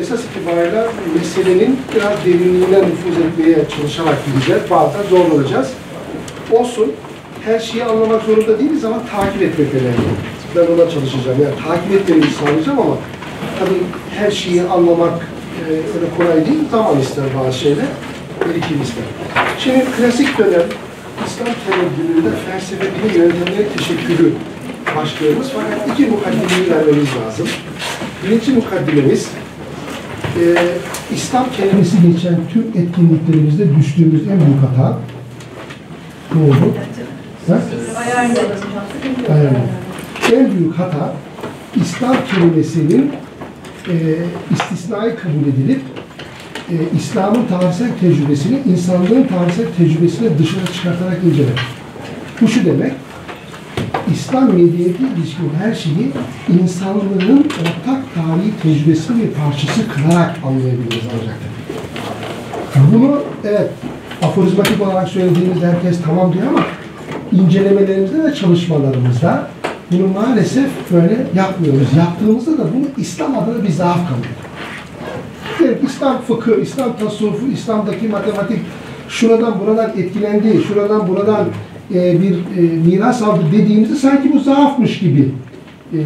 esas itibariyle meselenin biraz derinliğine nüfuz etmeye çalışarak gideceğiz. Bazen zorlanacağız. Olsun. Her şeyi anlamak zorunda değiliz ama takip etmek önemli. Ben ona çalışacağım. Yani takip etmenizi sağlayacağım ama tabii her şeyi anlamak e, öyle kolay değil. Zaman ister bazı şeyler. Birikim ister. Şimdi klasik dönem İslam temeddününde felsefe bilim yöntemleri teşekkürü başlığımız fakat iki mukaddimeyi vermemiz lazım. Birinci mukaddimemiz e, İslam kelimesi geçen tüm etkinliklerimizde düştüğümüz en büyük hata ne oldu? En büyük hata İslam kelimesinin e, istisnai kabul edilip e, İslam'ın tarihsel tecrübesini insanlığın tarihsel tecrübesine dışarı çıkartarak incelemek. Bu şu demek, İslam medeniyeti ilişkin her şeyi insanlığın ortak tarihi tecrübesinin bir parçası kılarak anlayabiliriz ancak. Bunu evet aforizmatik olarak söylediğimizde herkes tamam diyor ama incelemelerimizde ve çalışmalarımızda bunu maalesef böyle yapmıyoruz. Yaptığımızda da bunu İslam adına bir zaaf ediyoruz. Evet, İslam fıkı, İslam tasavvufu, İslam'daki matematik şuradan buradan etkilendi, şuradan buradan e, bir e, miras aldı dediğimizde sanki bu zaafmış gibi e,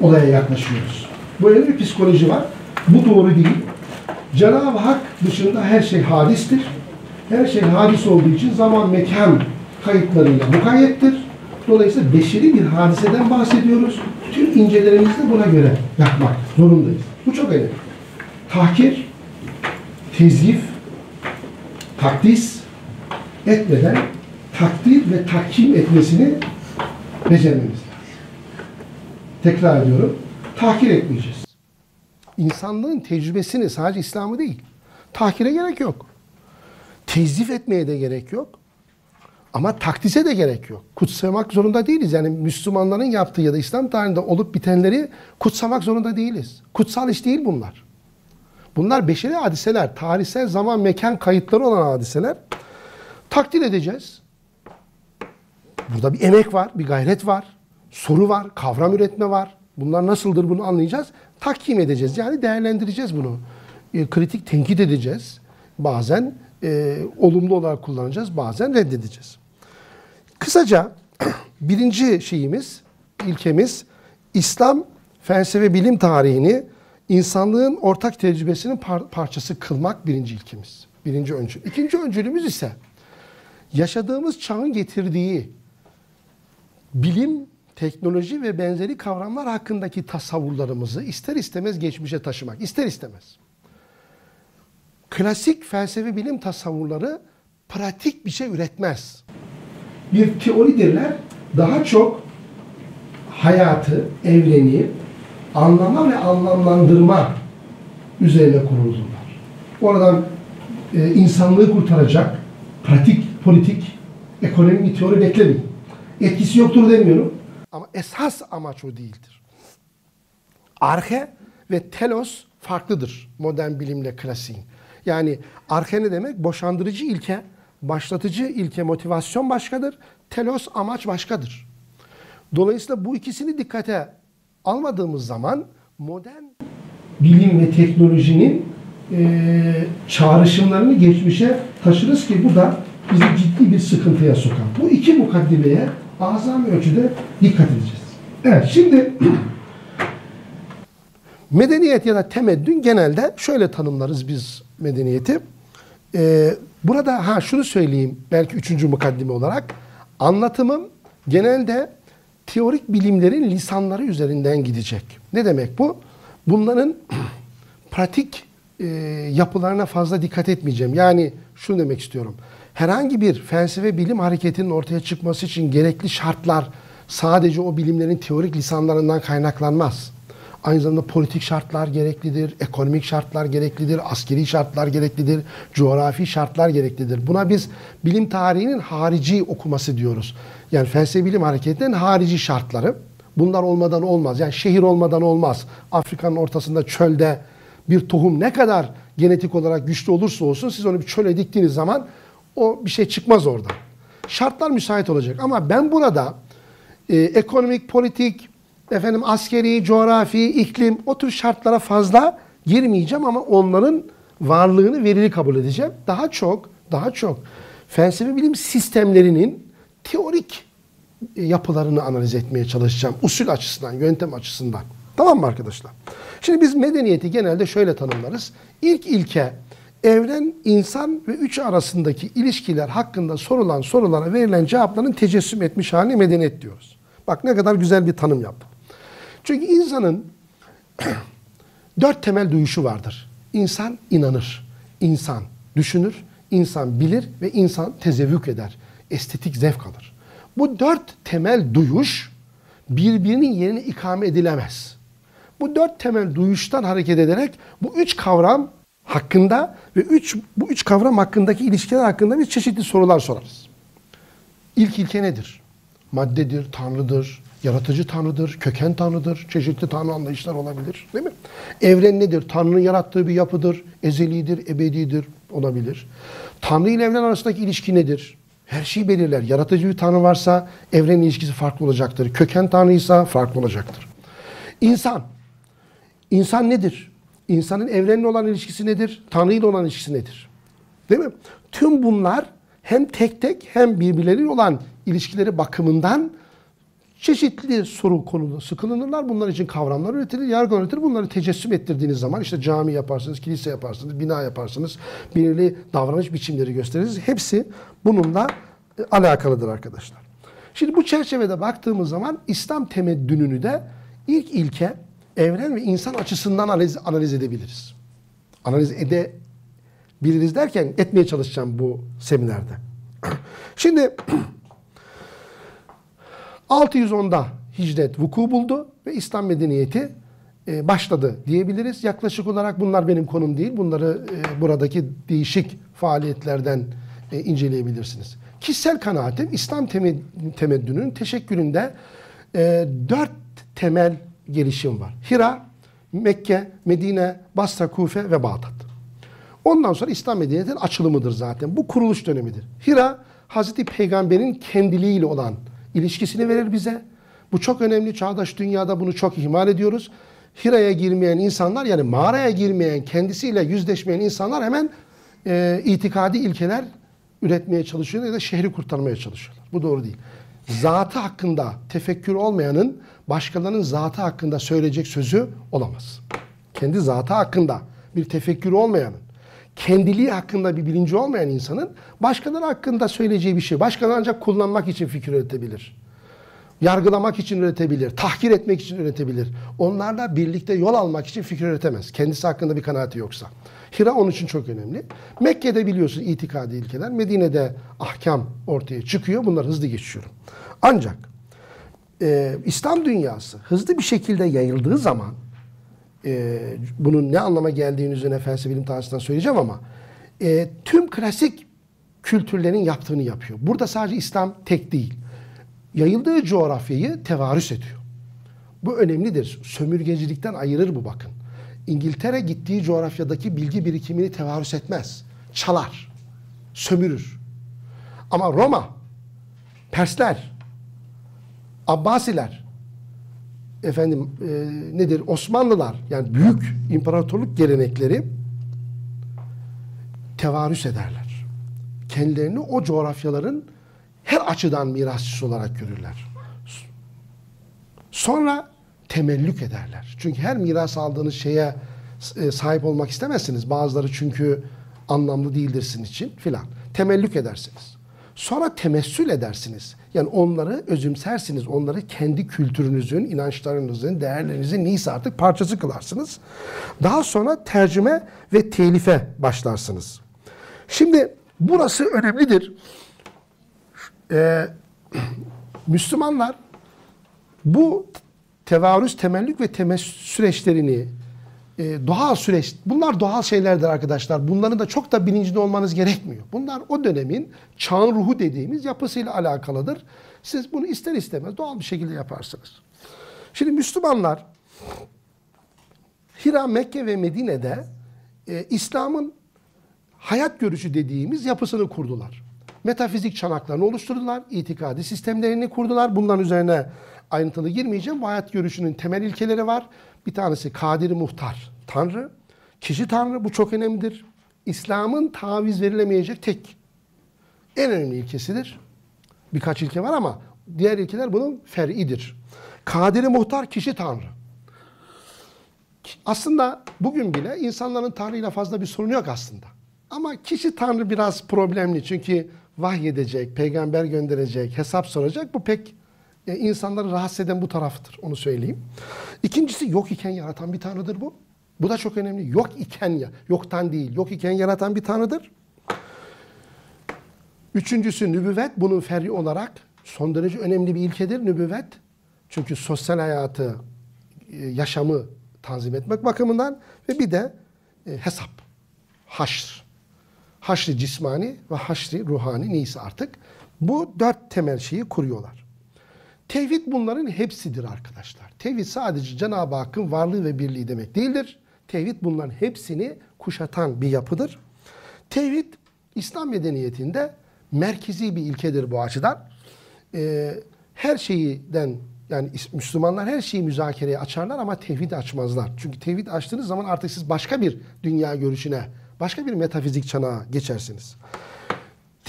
olaya yaklaşıyoruz. Böyle bir psikoloji var. Bu doğru değil. Cenab-ı Hak dışında her şey hadistir. Her şey hadis olduğu için zaman mekan kayıtlarıyla mukayyettir. Dolayısıyla beşeri bir hadiseden bahsediyoruz. Tüm incelerimizi buna göre yapmak zorundayız. Bu çok önemli. Tahkir, tezgif, takdis etmeden takdir ve tahkim etmesini becermemiz lazım. Tekrar ediyorum. Tahkir etmeyeceğiz. İnsanlığın tecrübesini sadece İslam'ı değil. Tahkire gerek yok. Tezif etmeye de gerek yok. Ama takdise de gerek yok. Kutsamak zorunda değiliz. Yani Müslümanların yaptığı ya da İslam tarihinde olup bitenleri kutsamak zorunda değiliz. Kutsal iş değil bunlar. Bunlar beşeri hadiseler. Tarihsel zaman mekan kayıtları olan hadiseler. Takdir edeceğiz. Burada bir emek var, bir gayret var, soru var, kavram üretme var. Bunlar nasıldır bunu anlayacağız. Takkim edeceğiz. Yani değerlendireceğiz bunu. E, kritik tenkit edeceğiz. Bazen e, olumlu olarak kullanacağız, bazen reddedeceğiz. Kısaca birinci şeyimiz, ilkemiz İslam felsefe bilim tarihini insanlığın ortak tecrübesinin par parçası kılmak birinci ilkemiz. Birinci öncül. İkinci öncülümüz ise yaşadığımız çağın getirdiği bilim, teknoloji ve benzeri kavramlar hakkındaki tasavvurlarımızı ister istemez geçmişe taşımak. ister istemez. Klasik felsefe bilim tasavvurları pratik bir şey üretmez. Bir teoridirler. Daha çok hayatı, evreni anlama ve anlamlandırma üzerine kuruldular. Oradan e, insanlığı kurtaracak pratik, politik, ekonomik bir teori beklemeyin. Etkisi yoktur demiyorum. Ama esas amaç o değildir. Arhe ve telos farklıdır modern bilimle klasiğin. Yani arhe ne demek? Boşandırıcı ilke, başlatıcı ilke, motivasyon başkadır. Telos amaç başkadır. Dolayısıyla bu ikisini dikkate almadığımız zaman modern bilim ve teknolojinin e, çağrışımlarını geçmişe taşırız ki bu da bizi ciddi bir sıkıntıya sokar. Bu iki mukaddimeye azami ölçüde dikkat edeceğiz. Evet şimdi medeniyet ya da temeddün genelde şöyle tanımlarız biz medeniyeti. Ee, burada ha şunu söyleyeyim belki üçüncü mukaddime olarak anlatımım genelde teorik bilimlerin lisanları üzerinden gidecek. Ne demek bu? Bunların pratik e, yapılarına fazla dikkat etmeyeceğim. Yani şunu demek istiyorum. Herhangi bir felsefe bilim hareketinin ortaya çıkması için gerekli şartlar sadece o bilimlerin teorik lisanlarından kaynaklanmaz. Aynı zamanda politik şartlar gereklidir, ekonomik şartlar gereklidir, askeri şartlar gereklidir, coğrafi şartlar gereklidir. Buna biz bilim tarihinin harici okuması diyoruz. Yani felsefe bilim hareketinin harici şartları. Bunlar olmadan olmaz. Yani şehir olmadan olmaz. Afrika'nın ortasında çölde bir tohum ne kadar genetik olarak güçlü olursa olsun siz onu bir çöle diktiğiniz zaman o bir şey çıkmaz oradan. Şartlar müsait olacak ama ben burada e, ekonomik, politik, efendim askeri, coğrafi, iklim o tür şartlara fazla girmeyeceğim ama onların varlığını verili kabul edeceğim. Daha çok, daha çok felsefe bilim sistemlerinin teorik e, yapılarını analiz etmeye çalışacağım. Usul açısından, yöntem açısından. Tamam mı arkadaşlar? Şimdi biz medeniyeti genelde şöyle tanımlarız. İlk ilke evren, insan ve üç arasındaki ilişkiler hakkında sorulan sorulara verilen cevapların tecessüm etmiş haline medeniyet diyoruz. Bak ne kadar güzel bir tanım yaptım. Çünkü insanın dört temel duyuşu vardır. İnsan inanır, insan düşünür, insan bilir ve insan tezevvük eder. Estetik zevk alır. Bu dört temel duyuş birbirinin yerine ikame edilemez. Bu dört temel duyuştan hareket ederek bu üç kavram hakkında ve üç, bu üç kavram hakkındaki ilişkiler hakkında biz çeşitli sorular sorarız. İlk ilke nedir? Maddedir, tanrıdır, yaratıcı tanrıdır, köken tanrıdır, çeşitli tanrı anlayışlar olabilir. Değil mi? Evren nedir? Tanrı'nın yarattığı bir yapıdır, ezelidir, ebedidir olabilir. Tanrı ile evren arasındaki ilişki nedir? Her şeyi belirler. Yaratıcı bir tanrı varsa evren ilişkisi farklı olacaktır. Köken tanrıysa farklı olacaktır. İnsan. İnsan nedir? İnsanın evrenle olan ilişkisi nedir? Tanrı ile olan ilişkisi nedir? Değil mi? Tüm bunlar hem tek tek hem birbirleriyle olan ilişkileri bakımından çeşitli soru konuda sıkılınırlar. Bunlar için kavramlar üretilir, yargı üretilir. Bunları tecessüm ettirdiğiniz zaman işte cami yaparsınız, kilise yaparsınız, bina yaparsınız. Belirli davranış biçimleri gösteririz. Hepsi bununla e, alakalıdır arkadaşlar. Şimdi bu çerçevede baktığımız zaman İslam temeddününü de ilk ilke evren ve insan açısından analiz, analiz edebiliriz. Analiz edebiliriz derken etmeye çalışacağım bu seminerde. Şimdi 610'da hicret vuku buldu ve İslam medeniyeti e, başladı diyebiliriz. Yaklaşık olarak bunlar benim konum değil. Bunları e, buradaki değişik faaliyetlerden e, inceleyebilirsiniz. Kişisel kanaatim İslam temeddününün teşekküründe dört temel gelişim var. Hira, Mekke, Medine, Basra, Kufe ve Bağdat. Ondan sonra İslam medeniyetinin açılımıdır zaten. Bu kuruluş dönemidir. Hira, Hazreti Peygamber'in kendiliğiyle olan ilişkisini verir bize. Bu çok önemli. Çağdaş dünyada bunu çok ihmal ediyoruz. Hira'ya girmeyen insanlar yani mağaraya girmeyen, kendisiyle yüzleşmeyen insanlar hemen e, itikadi ilkeler üretmeye çalışıyorlar ya da şehri kurtarmaya çalışıyorlar. Bu doğru değil. Zatı hakkında tefekkür olmayanın başkalarının zatı hakkında söyleyecek sözü olamaz. Kendi zatı hakkında bir tefekkür olmayanın, kendiliği hakkında bir bilinci olmayan insanın başkaları hakkında söyleyeceği bir şey, başkaları ancak kullanmak için fikir üretebilir. Yargılamak için üretebilir, tahkir etmek için üretebilir. Onlarla birlikte yol almak için fikir üretemez. Kendisi hakkında bir kanaati yoksa. Hira onun için çok önemli. Mekke'de biliyorsun itikadi ilkeler, Medine'de ahkam ortaya çıkıyor. Bunları hızlı geçiyorum. Ancak e, İslam dünyası hızlı bir şekilde yayıldığı zaman e, bunun ne anlama geldiğini üzerine felsefe bilim tarihçisinden söyleyeceğim ama e, tüm klasik kültürlerin yaptığını yapıyor. Burada sadece İslam tek değil. Yayıldığı coğrafyayı tevarüs ediyor. Bu önemlidir. Sömürgecilikten ayırır bu bakın. İngiltere gittiği coğrafyadaki bilgi birikimini tevarüs etmez. Çalar. Sömürür. Ama Roma, Persler, Abbasiler, efendim e, nedir Osmanlılar yani büyük imparatorluk gelenekleri tevarüs ederler. Kendilerini o coğrafyaların her açıdan mirasçısı olarak görürler. Sonra temellük ederler. Çünkü her miras aldığınız şeye e, sahip olmak istemezsiniz. Bazıları çünkü anlamlı değildir sizin için filan. Temellük edersiniz. Sonra temessül edersiniz. Yani onları özümsersiniz. Onları kendi kültürünüzün, inançlarınızın, değerlerinizin neyse artık parçası kılarsınız. Daha sonra tercüme ve telife başlarsınız. Şimdi burası önemlidir. Ee, Müslümanlar bu tevarüz, temellük ve temessül süreçlerini e, doğal süreç, bunlar doğal şeylerdir arkadaşlar. Bunların da çok da bilincinde olmanız gerekmiyor. Bunlar o dönemin çağın ruhu dediğimiz yapısıyla alakalıdır. Siz bunu ister istemez doğal bir şekilde yaparsınız. Şimdi Müslümanlar Hira, Mekke ve Medine'de e, İslam'ın hayat görüşü dediğimiz yapısını kurdular. Metafizik çanaklarını oluşturdular, itikadi sistemlerini kurdular. Bunların üzerine ayrıntılı girmeyeceğim. Bu hayat görüşünün temel ilkeleri var. Bir tanesi Kadir Muhtar, Tanrı. Kişi Tanrı bu çok önemlidir. İslam'ın taviz verilemeyecek tek en önemli ilkesidir. Birkaç ilke var ama diğer ilkeler bunun fer'idir. Kadiri muhtar kişi Tanrı. Aslında bugün bile insanların Tanrı'yla fazla bir sorunu yok aslında. Ama kişi Tanrı biraz problemli çünkü vahyedecek, peygamber gönderecek, hesap soracak. Bu pek e, insanları rahatsız eden bu tarafıdır. Onu söyleyeyim. İkincisi yok iken yaratan bir Tanrı'dır bu. Bu da çok önemli. Yok iken ya, yoktan değil, yok iken yaratan bir Tanrı'dır. Üçüncüsü nübüvvet. Bunun ferri olarak son derece önemli bir ilkedir nübüvvet. Çünkü sosyal hayatı, e, yaşamı tanzim etmek bakımından ve bir de e, hesap, haşr. Haşri cismani ve haşri ruhani neyse artık. Bu dört temel şeyi kuruyorlar. Tevhid bunların hepsidir arkadaşlar. Tevhid sadece Cenab-ı Hakk'ın varlığı ve birliği demek değildir. Tevhid bunların hepsini kuşatan bir yapıdır. Tevhid İslam medeniyetinde merkezi bir ilkedir bu açıdan. Ee, her şeyden yani Müslümanlar her şeyi müzakereye açarlar ama tevhid açmazlar. Çünkü tevhid açtığınız zaman artık siz başka bir dünya görüşüne, başka bir metafizik çanağa geçersiniz.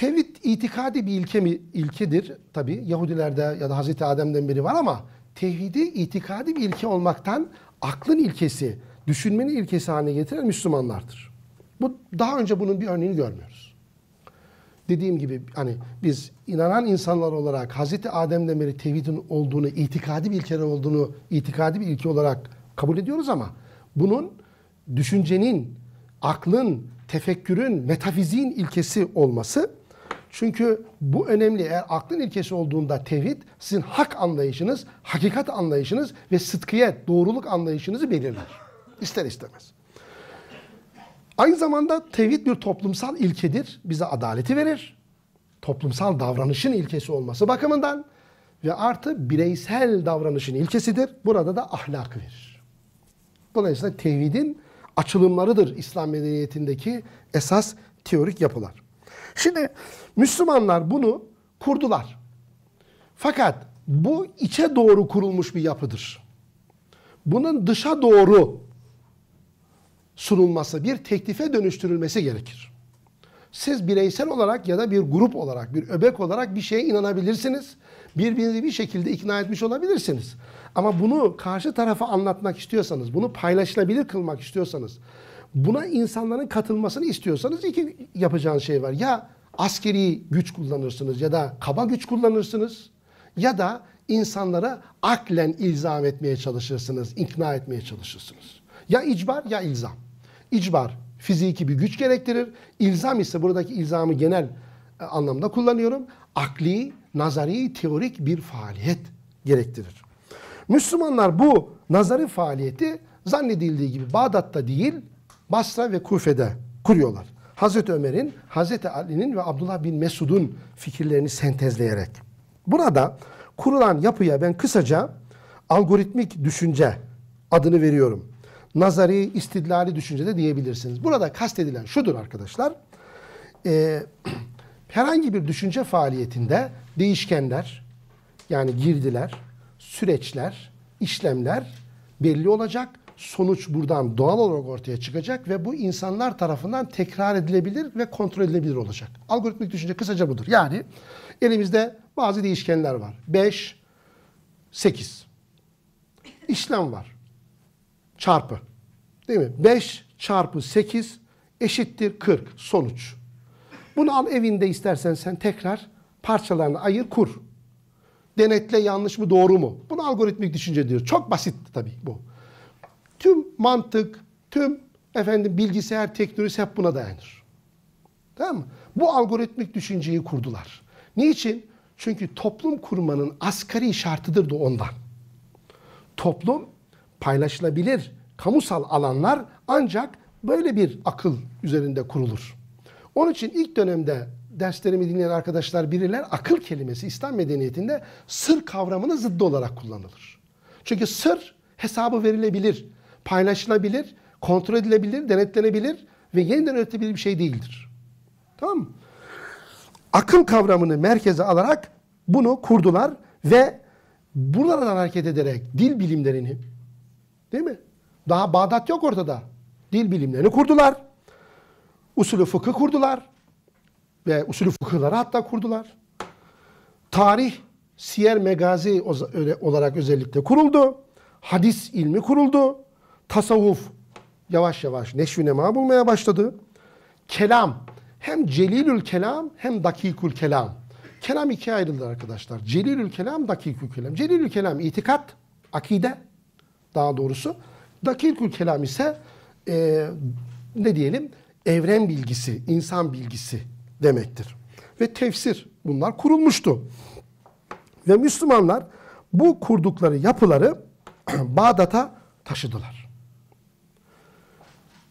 Tevhid itikadi bir ilke mi, ilkedir. Tabi Yahudilerde ya da Hazreti Adem'den beri var ama tevhidi itikadi bir ilke olmaktan aklın ilkesi, düşünmenin ilkesi haline getiren Müslümanlardır. Bu daha önce bunun bir örneğini görmüyoruz. Dediğim gibi hani biz inanan insanlar olarak Hazreti Adem'den beri tevhidin olduğunu, itikadi bir ilke olduğunu, itikadi bir ilke olarak kabul ediyoruz ama bunun düşüncenin, aklın, tefekkürün, metafiziğin ilkesi olması çünkü bu önemli. Eğer aklın ilkesi olduğunda tevhid sizin hak anlayışınız, hakikat anlayışınız ve sıdkiyet, doğruluk anlayışınızı belirler. İster istemez. Aynı zamanda tevhid bir toplumsal ilkedir. Bize adaleti verir. Toplumsal davranışın ilkesi olması bakımından ve artı bireysel davranışın ilkesidir. Burada da ahlak verir. Dolayısıyla tevhidin açılımlarıdır İslam medeniyetindeki esas teorik yapılar. Şimdi Müslümanlar bunu kurdular. Fakat bu içe doğru kurulmuş bir yapıdır. Bunun dışa doğru sunulması, bir teklife dönüştürülmesi gerekir. Siz bireysel olarak ya da bir grup olarak, bir öbek olarak bir şeye inanabilirsiniz. Birbirinizi bir şekilde ikna etmiş olabilirsiniz. Ama bunu karşı tarafa anlatmak istiyorsanız, bunu paylaşılabilir kılmak istiyorsanız, buna insanların katılmasını istiyorsanız iki yapacağınız şey var. Ya askeri güç kullanırsınız ya da kaba güç kullanırsınız ya da insanlara aklen ilzam etmeye çalışırsınız, ikna etmeye çalışırsınız. Ya icbar ya ilzam. İcbar fiziki bir güç gerektirir. İlzam ise buradaki ilzamı genel e, anlamda kullanıyorum. Akli, nazari, teorik bir faaliyet gerektirir. Müslümanlar bu nazari faaliyeti zannedildiği gibi Bağdat'ta değil, Basra ve Kufe'de kuruyorlar. Hazreti Ömer'in, Hazreti Ali'nin ve Abdullah bin Mesud'un fikirlerini sentezleyerek. Burada kurulan yapıya ben kısaca algoritmik düşünce adını veriyorum. Nazari, istidlali düşünce de diyebilirsiniz. Burada kastedilen şudur arkadaşlar. Ee, herhangi bir düşünce faaliyetinde değişkenler, yani girdiler, süreçler, işlemler belli olacak sonuç buradan doğal olarak ortaya çıkacak ve bu insanlar tarafından tekrar edilebilir ve kontrol edilebilir olacak. Algoritmik düşünce kısaca budur. Yani elimizde bazı değişkenler var. 5, 8. İşlem var. Çarpı. Değil mi? 5 çarpı 8 eşittir 40 sonuç. Bunu al evinde istersen sen tekrar parçalarını ayır kur. Denetle yanlış mı doğru mu? Bunu algoritmik düşünce diyor. Çok basit tabii bu. Tüm mantık, tüm efendim bilgisayar teknolojisi hep buna dayanır. Tamam mı? Bu algoritmik düşünceyi kurdular. Niçin? Çünkü toplum kurmanın asgari şartıdır da ondan. Toplum paylaşılabilir kamusal alanlar ancak böyle bir akıl üzerinde kurulur. Onun için ilk dönemde derslerimi dinleyen arkadaşlar bilirler akıl kelimesi İslam medeniyetinde sır kavramının zıddı olarak kullanılır. Çünkü sır hesabı verilebilir paylaşılabilir, kontrol edilebilir, denetlenebilir ve yeniden üretilebilir bir şey değildir. Tamam mı? Akıl kavramını merkeze alarak bunu kurdular ve buradan hareket ederek dil bilimlerini değil mi? Daha Bağdat yok ortada. Dil bilimlerini kurdular. Usulü fıkıh kurdular. Ve usulü fıkıhları hatta kurdular. Tarih, siyer megazi olarak özellikle kuruldu. Hadis ilmi kuruldu. Tasavvuf yavaş yavaş neşvi nema bulmaya başladı. Kelam, hem celilül kelam hem dakikül kelam. Kelam ikiye ayrılır arkadaşlar. Celilül kelam, dakikül kelam. Celilül kelam itikat, akide daha doğrusu. Dakikül kelam ise e, ne diyelim evren bilgisi, insan bilgisi demektir. Ve tefsir bunlar kurulmuştu. Ve Müslümanlar bu kurdukları yapıları Bağdat'a taşıdılar.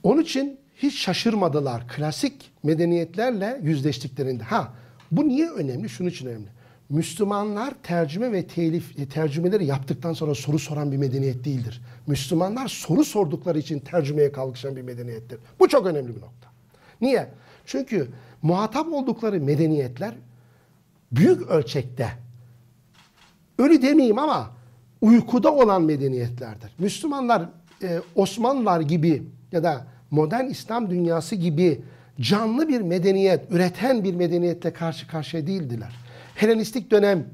Onun için hiç şaşırmadılar klasik medeniyetlerle yüzleştiklerinde. Ha bu niye önemli? Şunun için önemli. Müslümanlar tercüme ve telif e, tercümeleri yaptıktan sonra soru soran bir medeniyet değildir. Müslümanlar soru sordukları için tercümeye kalkışan bir medeniyettir. Bu çok önemli bir nokta. Niye? Çünkü muhatap oldukları medeniyetler büyük ölçekte ölü demeyeyim ama uykuda olan medeniyetlerdir. Müslümanlar e, Osmanlılar gibi ya da modern İslam dünyası gibi canlı bir medeniyet, üreten bir medeniyetle karşı karşıya değildiler. Helenistik dönem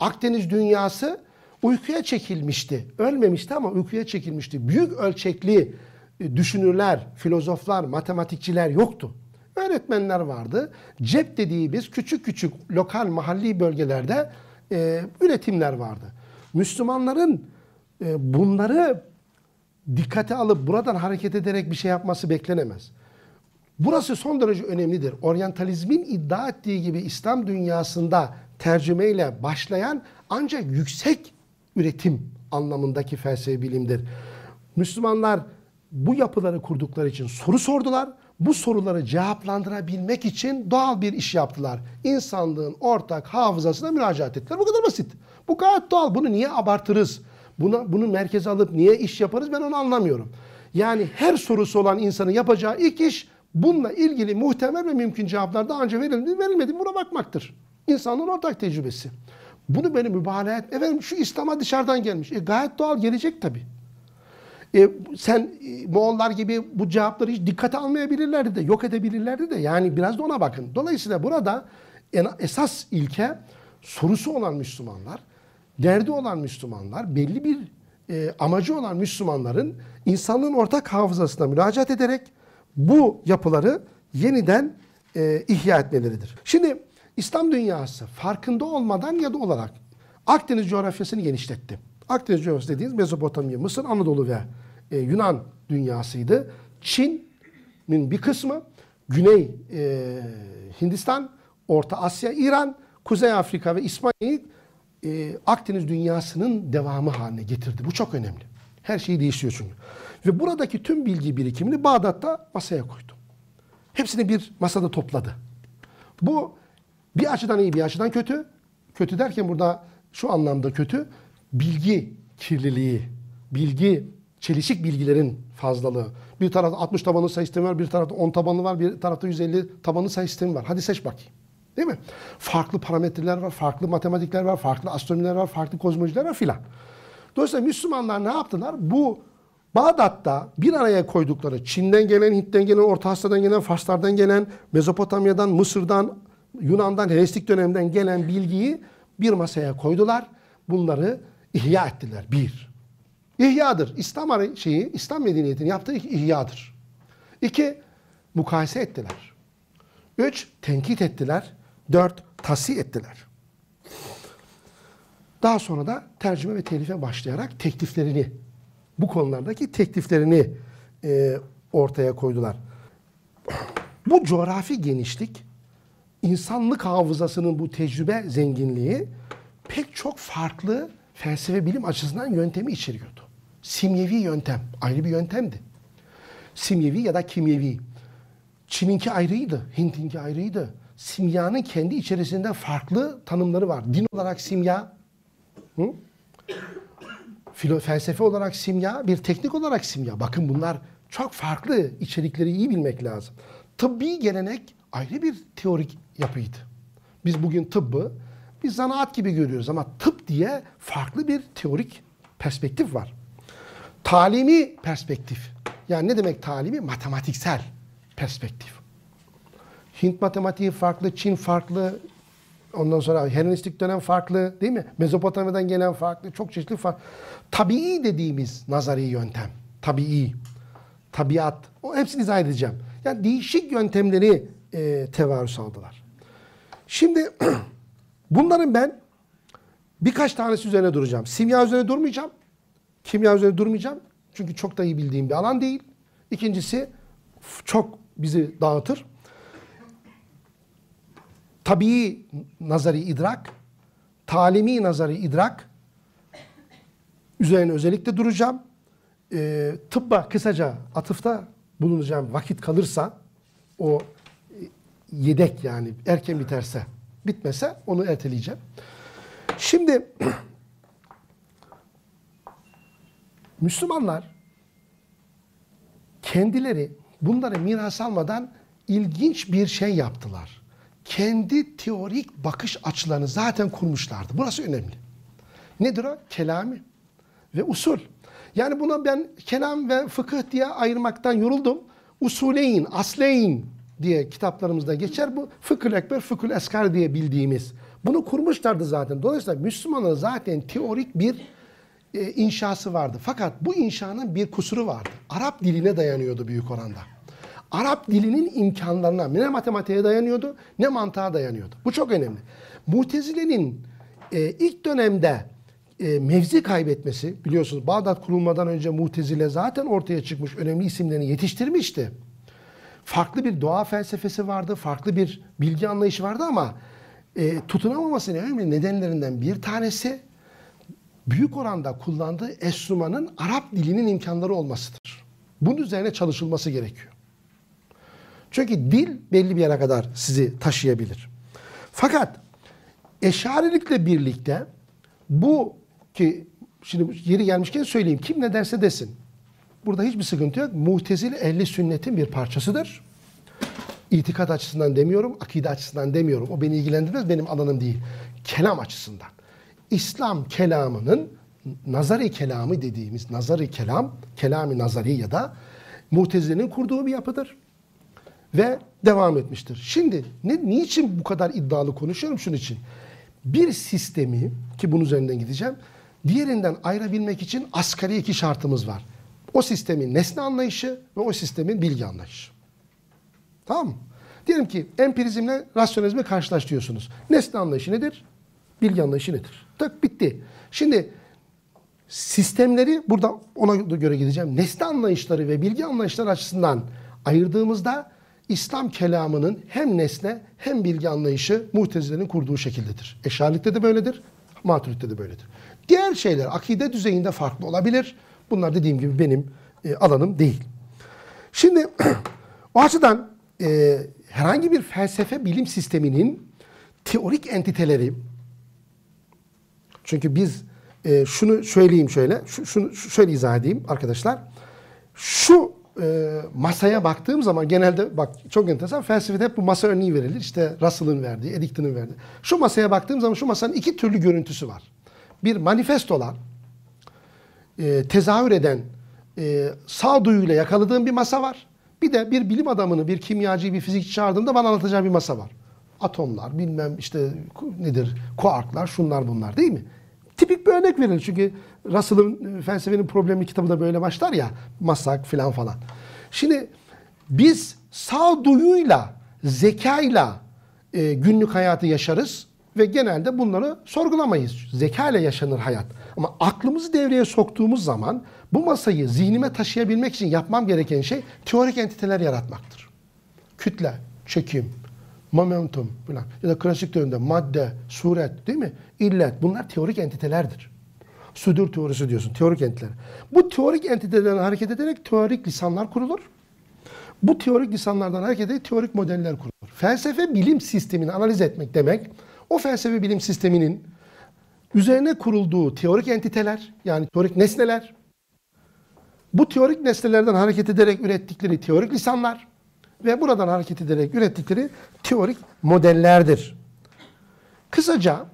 Akdeniz dünyası uykuya çekilmişti. Ölmemişti ama uykuya çekilmişti. Büyük ölçekli e, düşünürler, filozoflar, matematikçiler yoktu. Öğretmenler vardı. Cep dediğimiz küçük küçük lokal mahalli bölgelerde e, üretimler vardı. Müslümanların e, bunları dikkate alıp buradan hareket ederek bir şey yapması beklenemez. Burası son derece önemlidir. Oryantalizmin iddia ettiği gibi İslam dünyasında tercümeyle başlayan ancak yüksek üretim anlamındaki felsefe bilimdir. Müslümanlar bu yapıları kurdukları için soru sordular. Bu soruları cevaplandırabilmek için doğal bir iş yaptılar. İnsanlığın ortak hafızasına müracaat ettiler. Bu kadar basit. Bu gayet doğal. Bunu niye abartırız? Buna, bunu merkeze alıp niye iş yaparız ben onu anlamıyorum. Yani her sorusu olan insanın yapacağı ilk iş bununla ilgili muhtemel ve mümkün cevaplar daha önce verildi verilmedi buna bakmaktır. İnsanın ortak tecrübesi. Bunu böyle mübalağa et. Efendim şu İslam'a dışarıdan gelmiş. E, gayet doğal gelecek tabi. E, sen e, Moğollar gibi bu cevapları hiç dikkate almayabilirlerdi de, yok edebilirlerdi de. Yani biraz da ona bakın. Dolayısıyla burada en, esas ilke sorusu olan Müslümanlar derdi olan Müslümanlar, belli bir e, amacı olan Müslümanların insanlığın ortak hafızasına müracaat ederek bu yapıları yeniden e, ihya etmeleridir. Şimdi İslam dünyası farkında olmadan ya da olarak Akdeniz coğrafyasını genişletti. Akdeniz coğrafyası dediğiniz Mezopotamya, Mısır, Anadolu ve e, Yunan dünyasıydı. Çin'in bir kısmı, Güney e, Hindistan, Orta Asya, İran, Kuzey Afrika ve İspanya'yı e, Akdeniz dünyasının devamı haline getirdi. Bu çok önemli. Her şey değişiyor çünkü. Ve buradaki tüm bilgi birikimini Bağdat'ta masaya koydu. Hepsini bir masada topladı. Bu bir açıdan iyi bir açıdan kötü. Kötü derken burada şu anlamda kötü. Bilgi kirliliği, bilgi, çelişik bilgilerin fazlalığı. Bir tarafta 60 tabanlı sayı sistemi var, bir tarafta 10 tabanlı var, bir tarafta 150 tabanlı sayı sistemi var. Hadi seç bakayım. Değil mi? Farklı parametreler var, farklı matematikler var, farklı astronomiler var, farklı kozmolojiler var filan. Dolayısıyla Müslümanlar ne yaptılar? Bu Bağdat'ta bir araya koydukları Çin'den gelen, Hint'ten gelen, Orta Asya'dan gelen, Farslardan gelen, Mezopotamya'dan, Mısır'dan, Yunan'dan, Helenistik dönemden gelen bilgiyi bir masaya koydular. Bunları ihya ettiler. Bir. İhyadır. İslam şeyi, İslam medeniyetinin yaptığı ihyadır. İki, mukayese ettiler. Üç, tenkit ettiler. Dört, tasih ettiler. Daha sonra da tercüme ve telife başlayarak tekliflerini, bu konulardaki tekliflerini e, ortaya koydular. Bu coğrafi genişlik, insanlık hafızasının bu tecrübe zenginliği pek çok farklı felsefe bilim açısından yöntemi içeriyordu. Simyevi yöntem ayrı bir yöntemdi. Simyevi ya da kimyevi. Çin'inki ayrıydı, Hint'inki ayrıydı simyanın kendi içerisinde farklı tanımları var. Din olarak simya, hı? Filo, felsefe olarak simya, bir teknik olarak simya. Bakın bunlar çok farklı içerikleri iyi bilmek lazım. Tıbbi gelenek ayrı bir teorik yapıydı. Biz bugün tıbbı bir zanaat gibi görüyoruz ama tıp diye farklı bir teorik perspektif var. Talimi perspektif. Yani ne demek talimi? Matematiksel perspektif. Hint matematiği farklı, Çin farklı, ondan sonra Helenistik dönem farklı değil mi? Mezopotamya'dan gelen farklı, çok çeşitli farklı. Tabii dediğimiz nazari yöntem, tabii, tabiat, o hepsini izah edeceğim. Yani değişik yöntemleri e, tevarüs aldılar. Şimdi bunların ben birkaç tanesi üzerine duracağım. Simya üzerine durmayacağım. Kimya üzerine durmayacağım. Çünkü çok da iyi bildiğim bir alan değil. İkincisi çok bizi dağıtır. Tabii nazari idrak, talimi nazari idrak üzerine özellikle duracağım. Ee, tıbba kısaca atıfta bulunacağım vakit kalırsa o yedek yani erken biterse bitmese onu erteleyeceğim. Şimdi Müslümanlar kendileri bunları miras almadan ilginç bir şey yaptılar. Kendi teorik bakış açılarını zaten kurmuşlardı. Burası önemli. Nedir o? Kelami ve usul. Yani buna ben kelam ve fıkıh diye ayırmaktan yoruldum. Usuleyn, asleyn diye kitaplarımızda geçer bu. Fıkıh ekber, fıkıh eskar diye bildiğimiz. Bunu kurmuşlardı zaten. Dolayısıyla Müslümanın zaten teorik bir e, inşası vardı. Fakat bu inşanın bir kusuru vardı. Arap diline dayanıyordu büyük oranda. Arap dilinin imkanlarına ne matematiğe dayanıyordu ne mantığa dayanıyordu. Bu çok önemli. Mutezile'nin e, ilk dönemde e, mevzi kaybetmesi biliyorsunuz Bağdat kurulmadan önce Mutezile zaten ortaya çıkmış önemli isimlerini yetiştirmişti. Farklı bir doğa felsefesi vardı, farklı bir bilgi anlayışı vardı ama e, tutunamamasının önemli nedenlerinden bir tanesi büyük oranda kullandığı enstrümanın Arap dilinin imkanları olmasıdır. Bunun üzerine çalışılması gerekiyor. Çünkü dil belli bir yere kadar sizi taşıyabilir. Fakat eşarilikle birlikte bu ki şimdi yeri gelmişken söyleyeyim kim ne derse desin. Burada hiçbir sıkıntı yok. Muhtezile ehli sünnetin bir parçasıdır. İtikat açısından demiyorum, akide açısından demiyorum. O beni ilgilendirmez, benim alanım değil. Kelam açısından. İslam kelamının nazari kelamı dediğimiz nazari kelam, kelami nazari ya da Mutezile'nin kurduğu bir yapıdır. Ve devam etmiştir. Şimdi ne, niçin bu kadar iddialı konuşuyorum? Şunun için. Bir sistemi ki bunun üzerinden gideceğim. Diğerinden ayırabilmek için asgari iki şartımız var. O sistemin nesne anlayışı ve o sistemin bilgi anlayışı. Tamam mı? Diyelim ki empirizmle rasyonelizmi karşılaştırıyorsunuz. Nesne anlayışı nedir? Bilgi anlayışı nedir? Tak bitti. Şimdi sistemleri burada ona göre gideceğim. Nesne anlayışları ve bilgi anlayışları açısından ayırdığımızda İslam kelamının hem nesne hem bilgi anlayışı mutezilerin kurduğu şekildedir. Eşarilikte de böyledir, maturitte de böyledir. Diğer şeyler akide düzeyinde farklı olabilir. Bunlar dediğim gibi benim e, alanım değil. Şimdi o açıdan e, herhangi bir felsefe bilim sisteminin teorik entiteleri çünkü biz e, şunu söyleyeyim şöyle, şu, şunu şöyle izah edeyim arkadaşlar. Şu e, masaya baktığım zaman genelde bak çok enteresan felsefede hep bu masa örneği verilir. İşte Russell'ın verdiği, Edicton'un verdiği. Şu masaya baktığım zaman şu masanın iki türlü görüntüsü var. Bir manifestolar, e, tezahür eden, e, sağduyuyla yakaladığım bir masa var. Bir de bir bilim adamını, bir kimyacıyı, bir fizikçi çağırdığımda bana anlatacağı bir masa var. Atomlar, bilmem işte nedir, kuarklar, şunlar bunlar değil mi? Tipik bir örnek verilir çünkü Russell'ın e, felsefenin problemi kitabı da böyle başlar ya, masak filan falan. Şimdi biz sağduyuyla, zekayla e, günlük hayatı yaşarız ve genelde bunları sorgulamayız. Zeka ile yaşanır hayat. Ama aklımızı devreye soktuğumuz zaman bu masayı zihnime taşıyabilmek için yapmam gereken şey teorik entiteler yaratmaktır. Kütle, çekim, momentum falan ya da klasik dönemde madde, suret değil mi? İllet bunlar teorik entitelerdir. Sudur teorisi diyorsun, teorik entiteler. Bu teorik entitelerden hareket ederek teorik lisanlar kurulur. Bu teorik lisanlardan hareket ederek teorik modeller kurulur. Felsefe bilim sistemini analiz etmek demek, o felsefe bilim sisteminin üzerine kurulduğu teorik entiteler, yani teorik nesneler, bu teorik nesnelerden hareket ederek ürettikleri teorik lisanlar ve buradan hareket ederek ürettikleri teorik modellerdir. Kısaca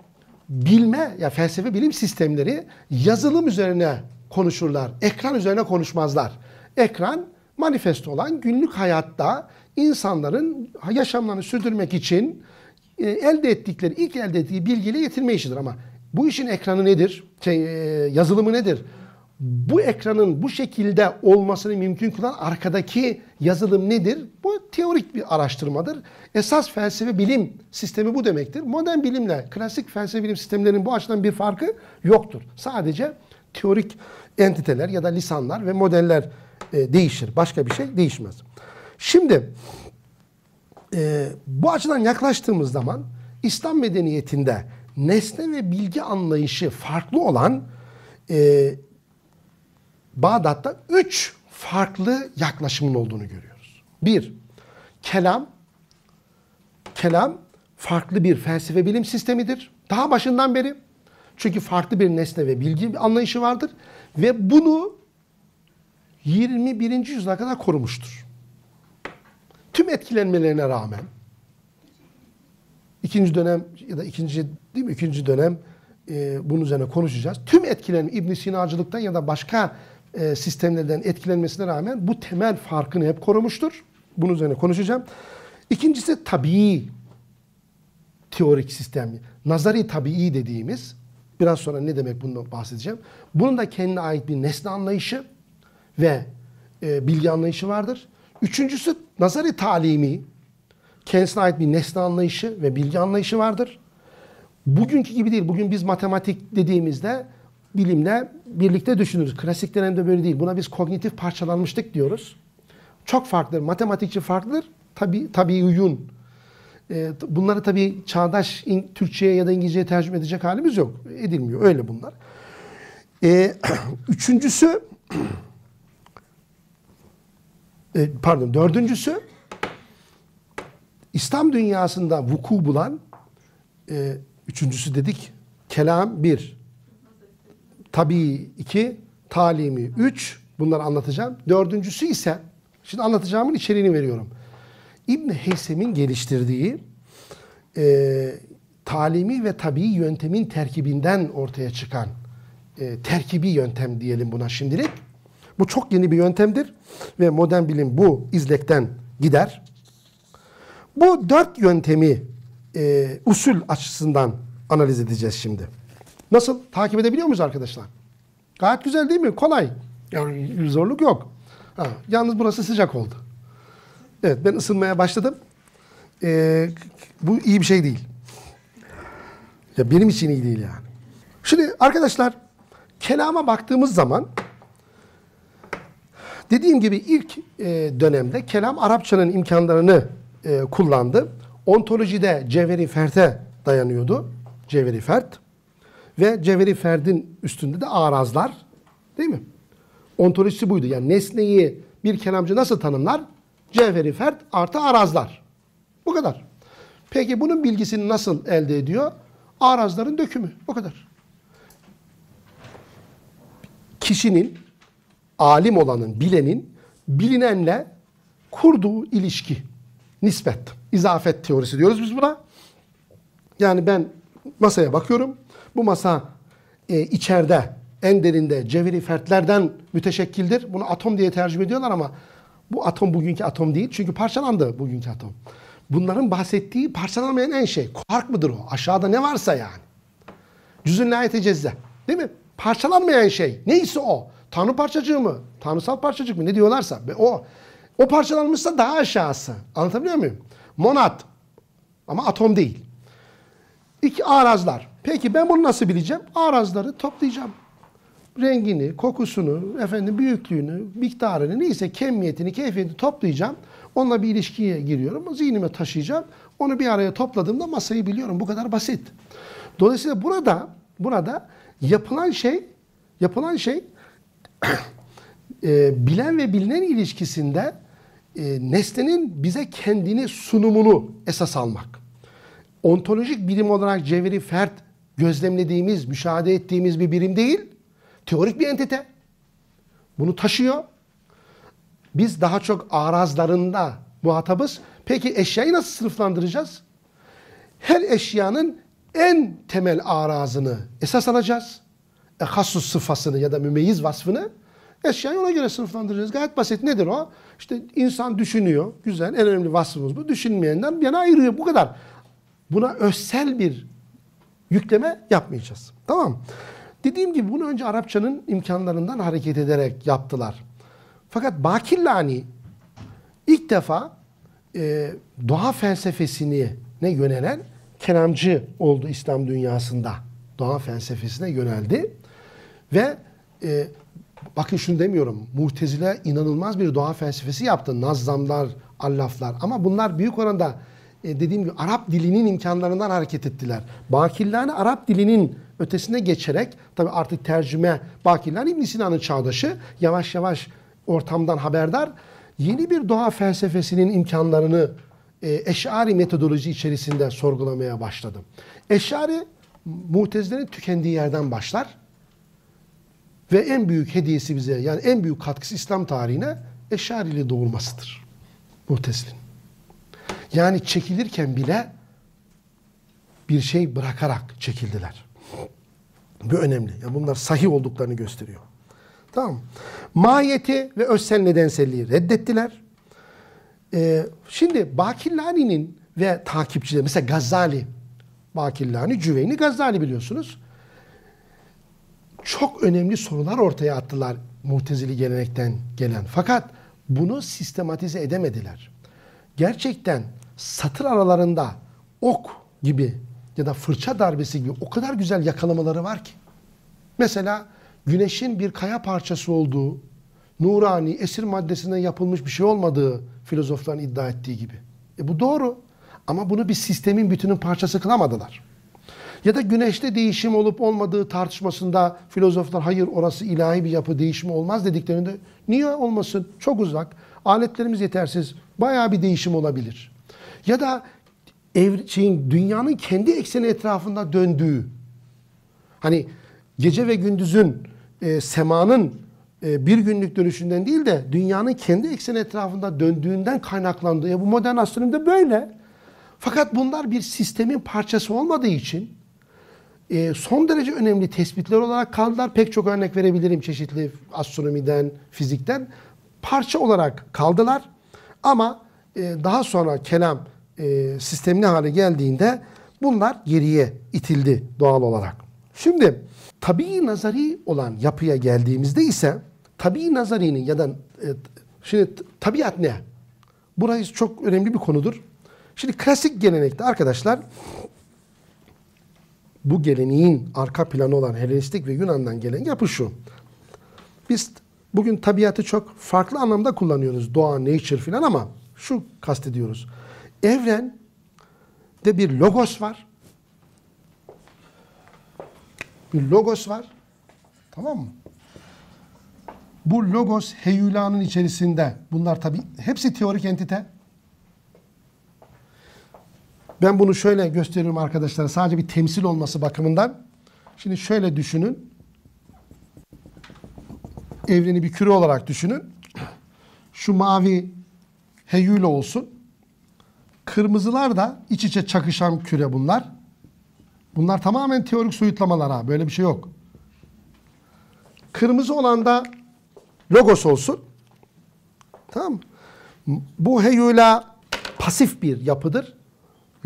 bilme ya felsefe bilim sistemleri yazılım üzerine konuşurlar. Ekran üzerine konuşmazlar. Ekran manifesto olan günlük hayatta insanların yaşamlarını sürdürmek için e, elde ettikleri, ilk elde ettiği bilgiyle yetinme işidir ama bu işin ekranı nedir? Şey, e, yazılımı nedir? Bu ekranın bu şekilde olmasını mümkün kılan arkadaki yazılım nedir? Bu teorik bir araştırmadır. Esas felsefe bilim sistemi bu demektir. Modern bilimle klasik felsefe bilim sistemlerinin bu açıdan bir farkı yoktur. Sadece teorik entiteler ya da lisanlar ve modeller e, değişir. Başka bir şey değişmez. Şimdi e, bu açıdan yaklaştığımız zaman İslam medeniyetinde nesne ve bilgi anlayışı farklı olan e, Bağdat'ta üç farklı yaklaşımın olduğunu görüyoruz. Bir, kelam. Kelam farklı bir felsefe bilim sistemidir. Daha başından beri. Çünkü farklı bir nesne ve bilgi anlayışı vardır. Ve bunu 21. yüzyıla kadar korumuştur. Tüm etkilenmelerine rağmen ikinci dönem ya da ikinci değil mi? İkinci dönem e, bunun üzerine konuşacağız. Tüm etkilenme İbn Sinacılıktan ya da başka e, sistemlerden etkilenmesine rağmen bu temel farkını hep korumuştur. Bunun üzerine konuşacağım. İkincisi tabii teorik sistem. Nazari tabii dediğimiz biraz sonra ne demek bundan bahsedeceğim. Bunun da kendine ait bir nesne anlayışı ve e, bilgi anlayışı vardır. Üçüncüsü nazari talimi kendisine ait bir nesne anlayışı ve bilgi anlayışı vardır. Bugünkü gibi değil. Bugün biz matematik dediğimizde bilimle birlikte düşünürüz. Klasik dönemde böyle değil. Buna biz kognitif parçalanmışlık diyoruz. Çok farklıdır. Matematikçi farklıdır. Tabi, tabi uyun. E, bunları tabi çağdaş Türkçe'ye ya da İngilizce'ye tercüme edecek halimiz yok. Edilmiyor. Öyle bunlar. E, üçüncüsü e, pardon dördüncüsü İslam dünyasında vuku bulan e, üçüncüsü dedik kelam bir tabii iki talimi üç bunları anlatacağım. Dördüncüsü ise şimdi anlatacağımın içeriğini veriyorum. İbn Heysem'in geliştirdiği e, talimi ve tabii yöntemin terkibinden ortaya çıkan e, terkibi yöntem diyelim buna şimdilik. Bu çok yeni bir yöntemdir ve modern bilim bu izlekten gider. Bu dört yöntemi e, usul açısından analiz edeceğiz şimdi. Nasıl? Takip edebiliyor muyuz arkadaşlar? Gayet güzel değil mi? Kolay. Yani zorluk yok. Ha, yalnız burası sıcak oldu. Evet ben ısınmaya başladım. Ee, bu iyi bir şey değil. Ya benim için iyi değil yani. Şimdi arkadaşlar kelama baktığımız zaman dediğim gibi ilk e, dönemde kelam Arapçanın imkanlarını e, kullandı. Ontolojide cevheri ferte dayanıyordu. Cevheri fert. Ve cevheri ferdin üstünde de arazlar. Değil mi? Ontolojisi buydu. Yani nesneyi bir kelamcı nasıl tanımlar? Cevheri fert artı arazlar. Bu kadar. Peki bunun bilgisini nasıl elde ediyor? Arazların dökümü. O kadar. Kişinin, alim olanın, bilenin, bilinenle kurduğu ilişki, nispet, izafet teorisi diyoruz biz buna. Yani ben masaya bakıyorum. Bu masa e, içeride, en derinde cevheri fertlerden müteşekkildir. Bunu atom diye tercüme ediyorlar ama bu atom bugünkü atom değil. Çünkü parçalandı bugünkü atom. Bunların bahsettiği parçalanmayan en şey. Kuark mıdır o? Aşağıda ne varsa yani. Cüzün layete cezze. Değil mi? Parçalanmayan şey. Neyse o. Tanrı parçacığı mı? Tanrısal parçacık mı? Ne diyorlarsa. O. O parçalanmışsa daha aşağısı. Anlatabiliyor muyum? Monat. Ama atom değil. İki arazlar. Peki ben bunu nasıl bileceğim? Arazları toplayacağım. Rengini, kokusunu, efendim büyüklüğünü, miktarını neyse kemiyetini, keyfiyetini toplayacağım. Onunla bir ilişkiye giriyorum. Zihnime taşıyacağım. Onu bir araya topladığımda masayı biliyorum. Bu kadar basit. Dolayısıyla burada burada yapılan şey yapılan şey e, bilen ve bilinen ilişkisinde e, nesnenin bize kendini sunumunu esas almak. Ontolojik birim olarak cevheri fert gözlemlediğimiz, müşahede ettiğimiz bir birim değil. Teorik bir entite. Bunu taşıyor. Biz daha çok arazlarında muhatabız. Peki eşyayı nasıl sınıflandıracağız? Her eşyanın en temel arazını esas alacağız. Ehassus sıfasını ya da mümeyyiz vasfını Eşyayı ona göre sınıflandıracağız. Gayet basit. Nedir o? İşte insan düşünüyor. Güzel. En önemli vasfımız bu. Düşünmeyenden yana ayırıyor. Bu kadar. Buna özsel bir yükleme yapmayacağız. Tamam? Dediğim gibi bunu önce Arapçanın imkanlarından hareket ederek yaptılar. Fakat Bakillani ilk defa e, doğa felsefesini ne yönelen kelamcı oldu İslam dünyasında. Doğa felsefesine yöneldi. Ve e, bakın şunu demiyorum. Muhtezile inanılmaz bir doğa felsefesi yaptı. Nazzamlar, allaflar. Ama bunlar büyük oranda e, dediğim gibi Arap dilinin imkanlarından hareket ettiler. Bakillani Arap dilinin ötesine geçerek tabi artık tercüme Bakillani İbn Sina'nın çağdaşı yavaş yavaş ortamdan haberdar yeni bir doğa felsefesinin imkanlarını e, Eş'ari metodoloji içerisinde sorgulamaya başladı. Eş'ari Mutezile'nin tükendiği yerden başlar ve en büyük hediyesi bize yani en büyük katkısı İslam tarihine Eş'arili doğulmasıdır. Mutezile'nin. Yani çekilirken bile bir şey bırakarak çekildiler. Bu önemli. Yani bunlar sahih olduklarını gösteriyor. Tamam Mahiyeti ve özsel nedenselliği reddettiler. Ee, şimdi Bakillani'nin ve takipçileri mesela Gazali, Bakillani, Cüveyni, Gazali biliyorsunuz. Çok önemli sorular ortaya attılar Muhtezili gelenekten gelen. Fakat bunu sistematize edemediler. Gerçekten satır aralarında ok gibi ya da fırça darbesi gibi o kadar güzel yakalamaları var ki. Mesela güneşin bir kaya parçası olduğu, nurani, esir maddesinden yapılmış bir şey olmadığı filozofların iddia ettiği gibi. E bu doğru. Ama bunu bir sistemin bütünün parçası kılamadılar. Ya da güneşte değişim olup olmadığı tartışmasında filozoflar hayır orası ilahi bir yapı değişimi olmaz dediklerinde niye olmasın? Çok uzak. Aletlerimiz yetersiz. Bayağı bir değişim olabilir. Ya da ev, şeyin, dünyanın kendi ekseni etrafında döndüğü hani gece ve gündüzün e, semanın e, bir günlük dönüşünden değil de dünyanın kendi ekseni etrafında döndüğünden kaynaklandığı. Ya bu modern astronomide böyle. Fakat bunlar bir sistemin parçası olmadığı için e, son derece önemli tespitler olarak kaldılar. Pek çok örnek verebilirim çeşitli astronomiden, fizikten. Parça olarak kaldılar. Ama e, daha sonra kelam e, sistemli hale geldiğinde bunlar geriye itildi doğal olarak. Şimdi tabii nazari olan yapıya geldiğimizde ise tabii nazarinin ya da e, şimdi tabiat ne? Burası çok önemli bir konudur. Şimdi klasik gelenekte arkadaşlar bu geleneğin arka planı olan Helenistik ve Yunan'dan gelen yapı şu. Biz bugün tabiatı çok farklı anlamda kullanıyoruz. Doğa, nature filan ama şu kastediyoruz. Evren de bir logos var. Bir logos var. Tamam mı? Bu logos heyulanın içerisinde. Bunlar tabi hepsi teorik entite. Ben bunu şöyle gösteriyorum arkadaşlar. Sadece bir temsil olması bakımından. Şimdi şöyle düşünün. Evreni bir küre olarak düşünün. Şu mavi heyula olsun. Kırmızılar da iç içe çakışan küre bunlar. Bunlar tamamen teorik soyutlamalar ha. Böyle bir şey yok. Kırmızı olan da logos olsun. Tamam Bu heyula pasif bir yapıdır.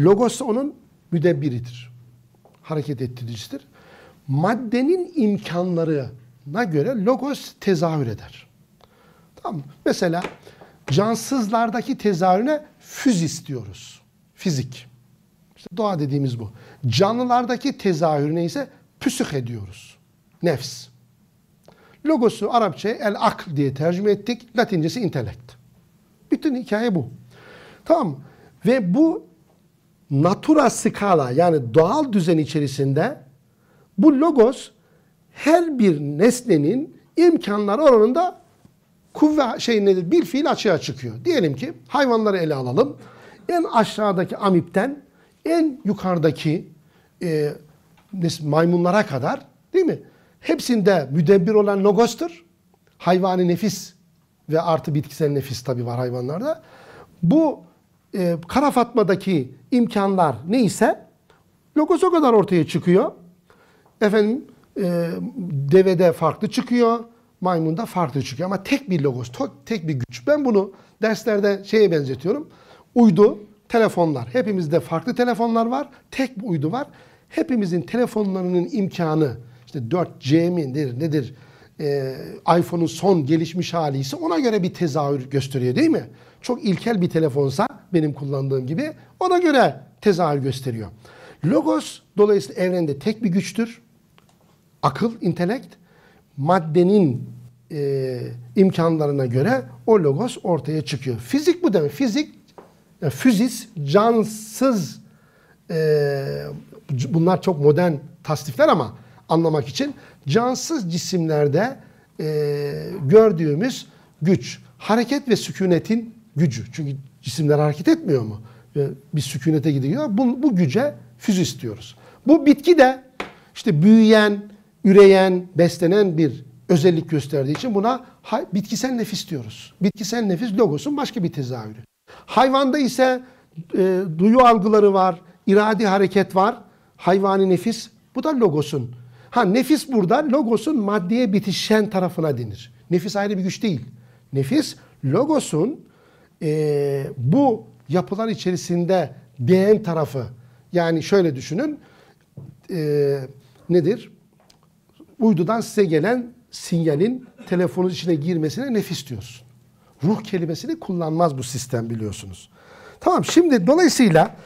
Logos onun müdebbiridir. Hareket ettiricisidir. Maddenin imkanlarına göre logos tezahür eder. Tamam Mesela cansızlardaki tezahürüne füzis diyoruz. Fizik. İşte doğa dediğimiz bu. Canlılardaki tezahürüne ise püsüh ediyoruz. Nefs. Logosu Arapçaya el akl diye tercüme ettik. Latincesi intelekt. Bütün hikaye bu. Tamam Ve bu natura skala yani doğal düzen içerisinde bu logos her bir nesnenin imkanları oranında kuvve şey nedir? Bir fiil açığa çıkıyor. Diyelim ki hayvanları ele alalım. En aşağıdaki amipten en yukarıdaki e, maymunlara kadar değil mi? Hepsinde müdebbir olan logostur. Hayvani nefis ve artı bitkisel nefis tabi var hayvanlarda. Bu e, kara fatmadaki imkanlar neyse logos o kadar ortaya çıkıyor. Efendim e, devede farklı çıkıyor. Maymunda farklı çıkıyor. Ama tek bir logos, tek bir güç. Ben bunu derslerde şeye benzetiyorum. Uydu, telefonlar. Hepimizde farklı telefonlar var. Tek bir uydu var. Hepimizin telefonlarının imkanı işte 4G midir nedir e, iPhone'un son gelişmiş hali ise ona göre bir tezahür gösteriyor değil mi? Çok ilkel bir telefonsa benim kullandığım gibi ona göre tezahür gösteriyor. Logos dolayısıyla evrende tek bir güçtür. Akıl, intelekt maddenin e, imkanlarına göre o logos ortaya çıkıyor. Fizik bu demek. Fizik, yani füzis, cansız e, bunlar çok modern tasnifler ama anlamak için cansız cisimlerde e, gördüğümüz güç. Hareket ve sükunetin gücü. Çünkü cisimler hareket etmiyor mu? Ve bir sükunete gidiyor. Bu, bu güce füzis diyoruz. Bu bitki de işte büyüyen, üreyen, beslenen bir özellik gösterdiği için buna bitkisel nefis diyoruz. Bitkisel nefis logosun başka bir tezahürü. Hayvanda ise e, duyu algıları var, iradi hareket var. Hayvani nefis bu da logosun. Ha nefis burada logosun maddeye bitişen tarafına denir. Nefis ayrı bir güç değil. Nefis logosun e, bu yapılar içerisinde değen tarafı. Yani şöyle düşünün e, nedir? Uydudan size gelen sinyalin telefonun içine girmesine nefis diyorsun. Ruh kelimesini kullanmaz bu sistem biliyorsunuz. Tamam şimdi dolayısıyla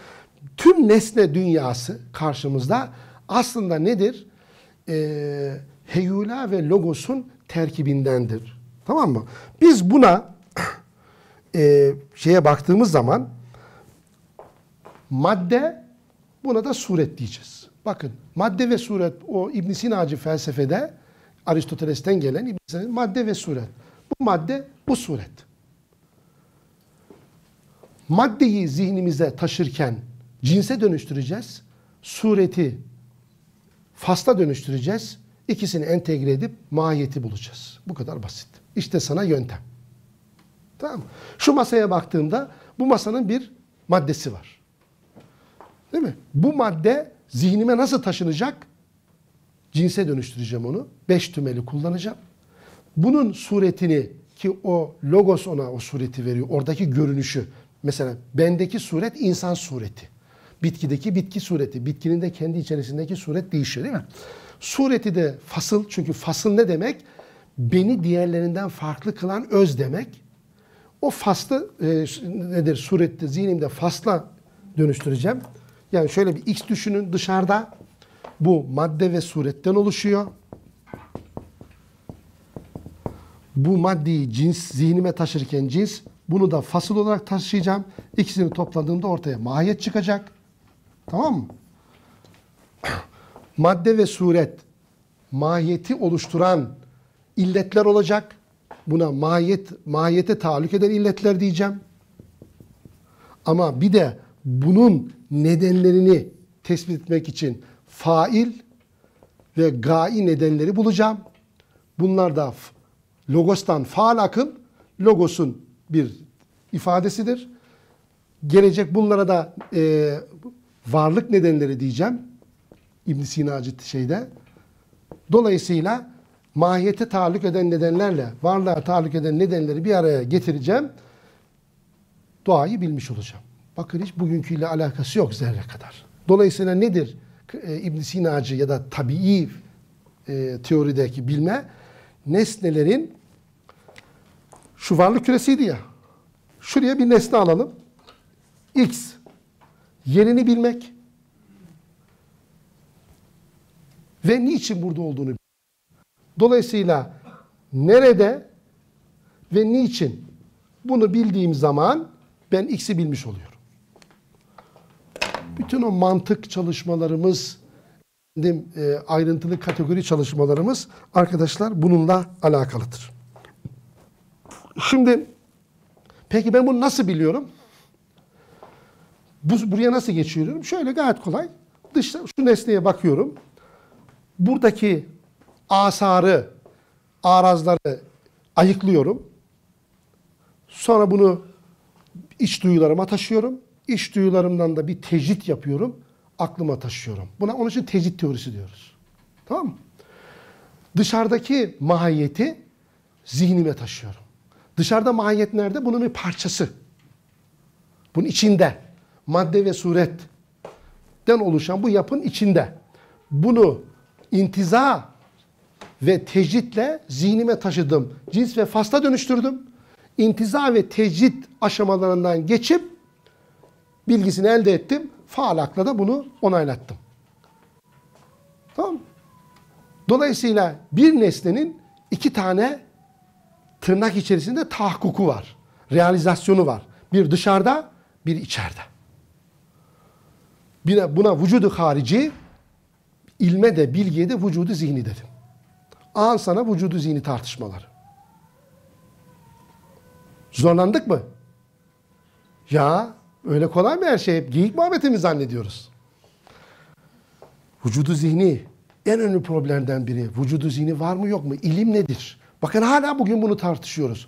tüm nesne dünyası karşımızda aslında nedir? Ee, heyula ve logosun terkibindendir. Tamam mı? Biz buna e, şeye baktığımız zaman madde buna da suret diyeceğiz. Bakın madde ve suret o İbn Sinacı felsefede Aristoteles'ten gelen İbn Sina madde ve suret. Bu madde bu suret. Maddeyi zihnimize taşırken cinse dönüştüreceğiz. Sureti fasla dönüştüreceğiz. İkisini entegre edip mahiyeti bulacağız. Bu kadar basit. İşte sana yöntem. Tamam? Şu masaya baktığımda bu masanın bir maddesi var. Değil mi? Bu madde zihnime nasıl taşınacak? Cinse dönüştüreceğim onu. Beş tümeli kullanacağım. Bunun suretini ki o logos ona o sureti veriyor. Oradaki görünüşü. Mesela bendeki suret insan sureti. Bitkideki bitki sureti. Bitkinin de kendi içerisindeki suret değişiyor değil mi? Sureti de fasıl. Çünkü fasıl ne demek? Beni diğerlerinden farklı kılan öz demek. O faslı e, nedir? Surette zihnimde fasla dönüştüreceğim. Yani şöyle bir x düşünün dışarıda. Bu madde ve suretten oluşuyor. Bu maddeyi cins zihnime taşırken cins bunu da fasıl olarak taşıyacağım. İkisini topladığımda ortaya mahiyet çıkacak. Tamam mı? Madde ve suret mahiyeti oluşturan illetler olacak. Buna mahiyet, mahiyete tahallük eden illetler diyeceğim. Ama bir de bunun nedenlerini tespit etmek için fail ve gai nedenleri bulacağım. Bunlar da logostan faal akıl, logosun bir ifadesidir. Gelecek bunlara da e, varlık nedenleri diyeceğim. İbn Sinacı şeyde. Dolayısıyla mahiyete tahallük eden nedenlerle varlığa tahallük eden nedenleri bir araya getireceğim. Doğayı bilmiş olacağım. Bakın hiç bugünküyle alakası yok zerre kadar. Dolayısıyla nedir e, İbn Sinacı ya da tabii e, teorideki bilme? Nesnelerin şu varlık küresiydi ya. Şuraya bir nesne alalım. X. Yerini bilmek. Ve niçin burada olduğunu. Dolayısıyla nerede ve niçin bunu bildiğim zaman ben X'i bilmiş oluyorum. Bütün o mantık çalışmalarımız, efendim, e, ayrıntılı kategori çalışmalarımız arkadaşlar bununla alakalıdır. Şimdi peki ben bunu nasıl biliyorum? Bu, buraya nasıl geçiyorum? Şöyle gayet kolay. Dışta şu nesneye bakıyorum. Buradaki asarı, arazları ayıklıyorum. Sonra bunu iç duyularıma taşıyorum. İç duyularımdan da bir tecrit yapıyorum. Aklıma taşıyorum. Buna onun için tecrit teorisi diyoruz. Tamam mı? Dışarıdaki mahiyeti zihnime taşıyorum. Dışarıda mahiyet nerede? Bunun bir parçası. Bunun içinde. Madde ve suretten oluşan bu yapın içinde. Bunu intiza ve tecritle zihnime taşıdım. Cins ve fasla dönüştürdüm. İntiza ve tecrit aşamalarından geçip bilgisini elde ettim. Faal akla da bunu onaylattım. Tamam? Dolayısıyla bir nesnenin iki tane tırnak içerisinde tahakkuku var. Realizasyonu var. Bir dışarıda, bir içeride. Buna, buna vücudu harici, ilme de bilgiye de vücudu zihni dedim. An sana vücudu zihni tartışmaları. Zorlandık mı? Ya öyle kolay mı her şey? Hep geyik muhabbeti mi zannediyoruz? Vücudu zihni en önemli problemlerden biri. Vücudu zihni var mı yok mu? İlim nedir? Bakın hala bugün bunu tartışıyoruz.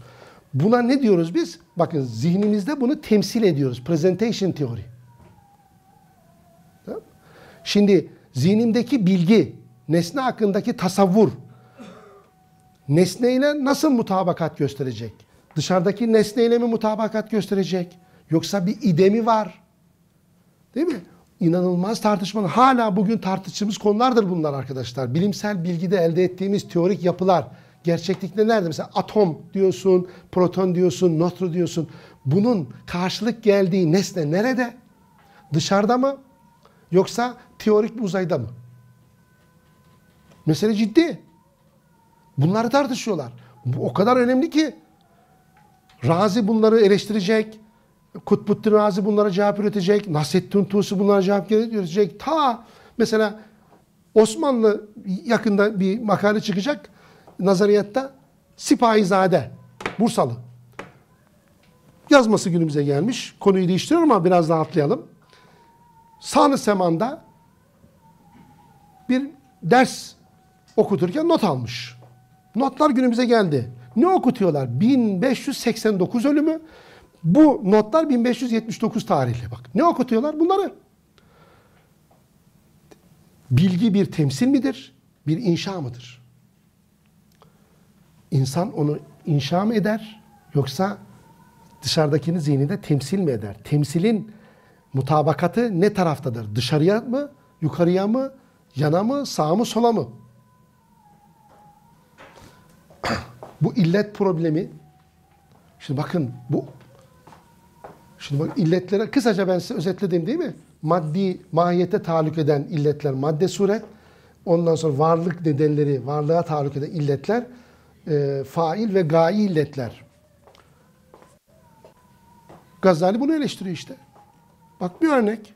Buna ne diyoruz biz? Bakın zihnimizde bunu temsil ediyoruz. Presentation teori. Şimdi zihnimdeki bilgi, nesne hakkındaki tasavvur, nesneyle nasıl mutabakat gösterecek? Dışarıdaki nesneyle mi mutabakat gösterecek? Yoksa bir idemi var. Değil mi? İnanılmaz tartışmalı. Hala bugün tartıştığımız konulardır bunlar arkadaşlar. Bilimsel bilgide elde ettiğimiz teorik yapılar. Gerçeklikte nerede? Mesela atom diyorsun, proton diyorsun, nötron diyorsun. Bunun karşılık geldiği nesne nerede? Dışarıda mı? Yoksa teorik bir uzayda mı? Mesele ciddi. Bunları tartışıyorlar. Bu o kadar önemli ki Razi bunları eleştirecek. Kutbuddin Razi bunlara cevap üretecek. Nasrettin Tusi bunlara cevap üretecek. Ta mesela Osmanlı yakında bir makale çıkacak nazariyatta Sipahizade Bursalı. Yazması günümüze gelmiş. Konuyu değiştiriyorum ama biraz daha atlayalım. Sağlı Seman'da bir ders okuturken not almış. Notlar günümüze geldi. Ne okutuyorlar? 1589 ölümü. Bu notlar 1579 tarihli. Bak ne okutuyorlar? Bunları. Bilgi bir temsil midir? Bir inşa mıdır? İnsan onu inşa mı eder? Yoksa dışarıdakini zihninde temsil mi eder? Temsilin mutabakatı ne taraftadır? Dışarıya mı? Yukarıya mı? Yana mı? Sağa mı? Sola mı? bu illet problemi şimdi bakın bu şimdi bak illetlere kısaca ben size özetledim değil mi? Maddi mahiyete tahallük eden illetler madde suret ondan sonra varlık nedenleri varlığa tahallük eden illetler e, fail ve gayi illetler. Gazali bunu eleştiriyor işte. Bak bir örnek.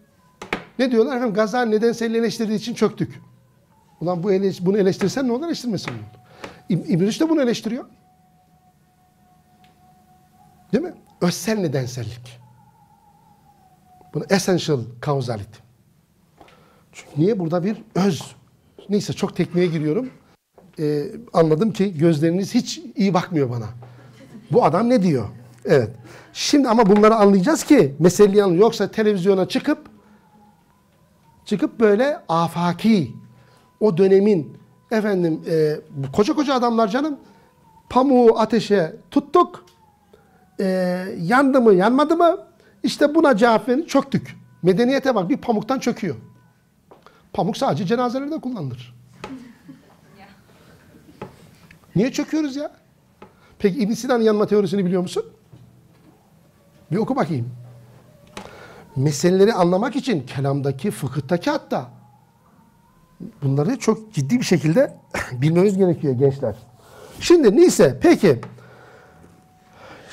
Ne diyorlar efendim? Gazali nedenselliği eleştirdiği için çöktük. Ulan bu eleş, bunu eleştirsen ne olur eleştirmesin bunu. İbn Rüşd de bunu eleştiriyor. Değil mi? Özsel nedensellik. Bunu essential causality. Çünkü niye burada bir öz? Neyse çok tekniğe giriyorum. Ee, anladım ki gözleriniz hiç iyi bakmıyor bana. Bu adam ne diyor? Evet. Şimdi ama bunları anlayacağız ki meseleyi anlıyor. Yoksa televizyona çıkıp çıkıp böyle afaki o dönemin efendim e, koca koca adamlar canım pamuğu ateşe tuttuk e, yandı mı yanmadı mı işte buna cevap verin çöktük. Medeniyete bak bir pamuktan çöküyor. Pamuk sadece cenazelerde kullanılır. Niye çöküyoruz ya? Peki İbn Sina'nın yanma teorisini biliyor musun? Bir oku bakayım. Meseleleri anlamak için kelamdaki, fıkıhtaki hatta bunları çok ciddi bir şekilde bilmemiz gerekiyor gençler. Şimdi neyse peki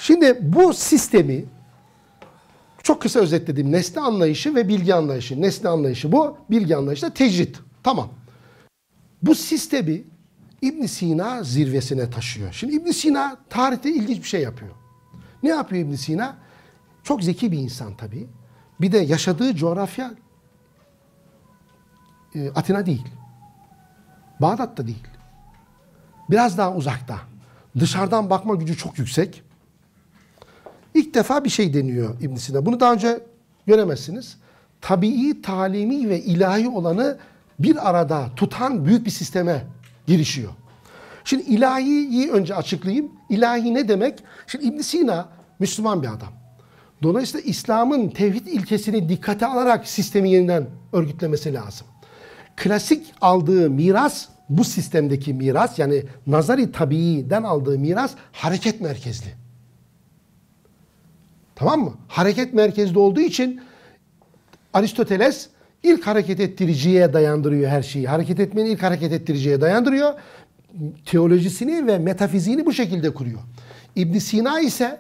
Şimdi bu sistemi çok kısa özetledim. Nesne anlayışı ve bilgi anlayışı. Nesne anlayışı bu, bilgi anlayışı da tecrit. Tamam. Bu sistemi İbn Sina zirvesine taşıyor. Şimdi İbn Sina tarihte ilginç bir şey yapıyor. Ne yapıyor İbn Sina? Çok zeki bir insan tabii. Bir de yaşadığı coğrafya e, Atina değil. Bağdat'ta değil. Biraz daha uzakta. Dışarıdan bakma gücü çok yüksek. İlk defa bir şey deniyor İbn Sina. Bunu daha önce göremezsiniz. Tabii, talimi ve ilahi olanı bir arada tutan büyük bir sisteme girişiyor. Şimdi ilahiyi önce açıklayayım. İlahi ne demek? Şimdi ibn Sina Müslüman bir adam. Dolayısıyla İslam'ın tevhid ilkesini dikkate alarak sistemi yeniden örgütlemesi lazım. Klasik aldığı miras, bu sistemdeki miras yani nazari tabiiden aldığı miras hareket merkezli. Tamam mı? Hareket merkezli olduğu için Aristoteles ilk hareket ettiriciye dayandırıyor her şeyi. Hareket etmenin ilk hareket ettiriciye dayandırıyor. Teolojisini ve metafiziğini bu şekilde kuruyor. İbn Sina ise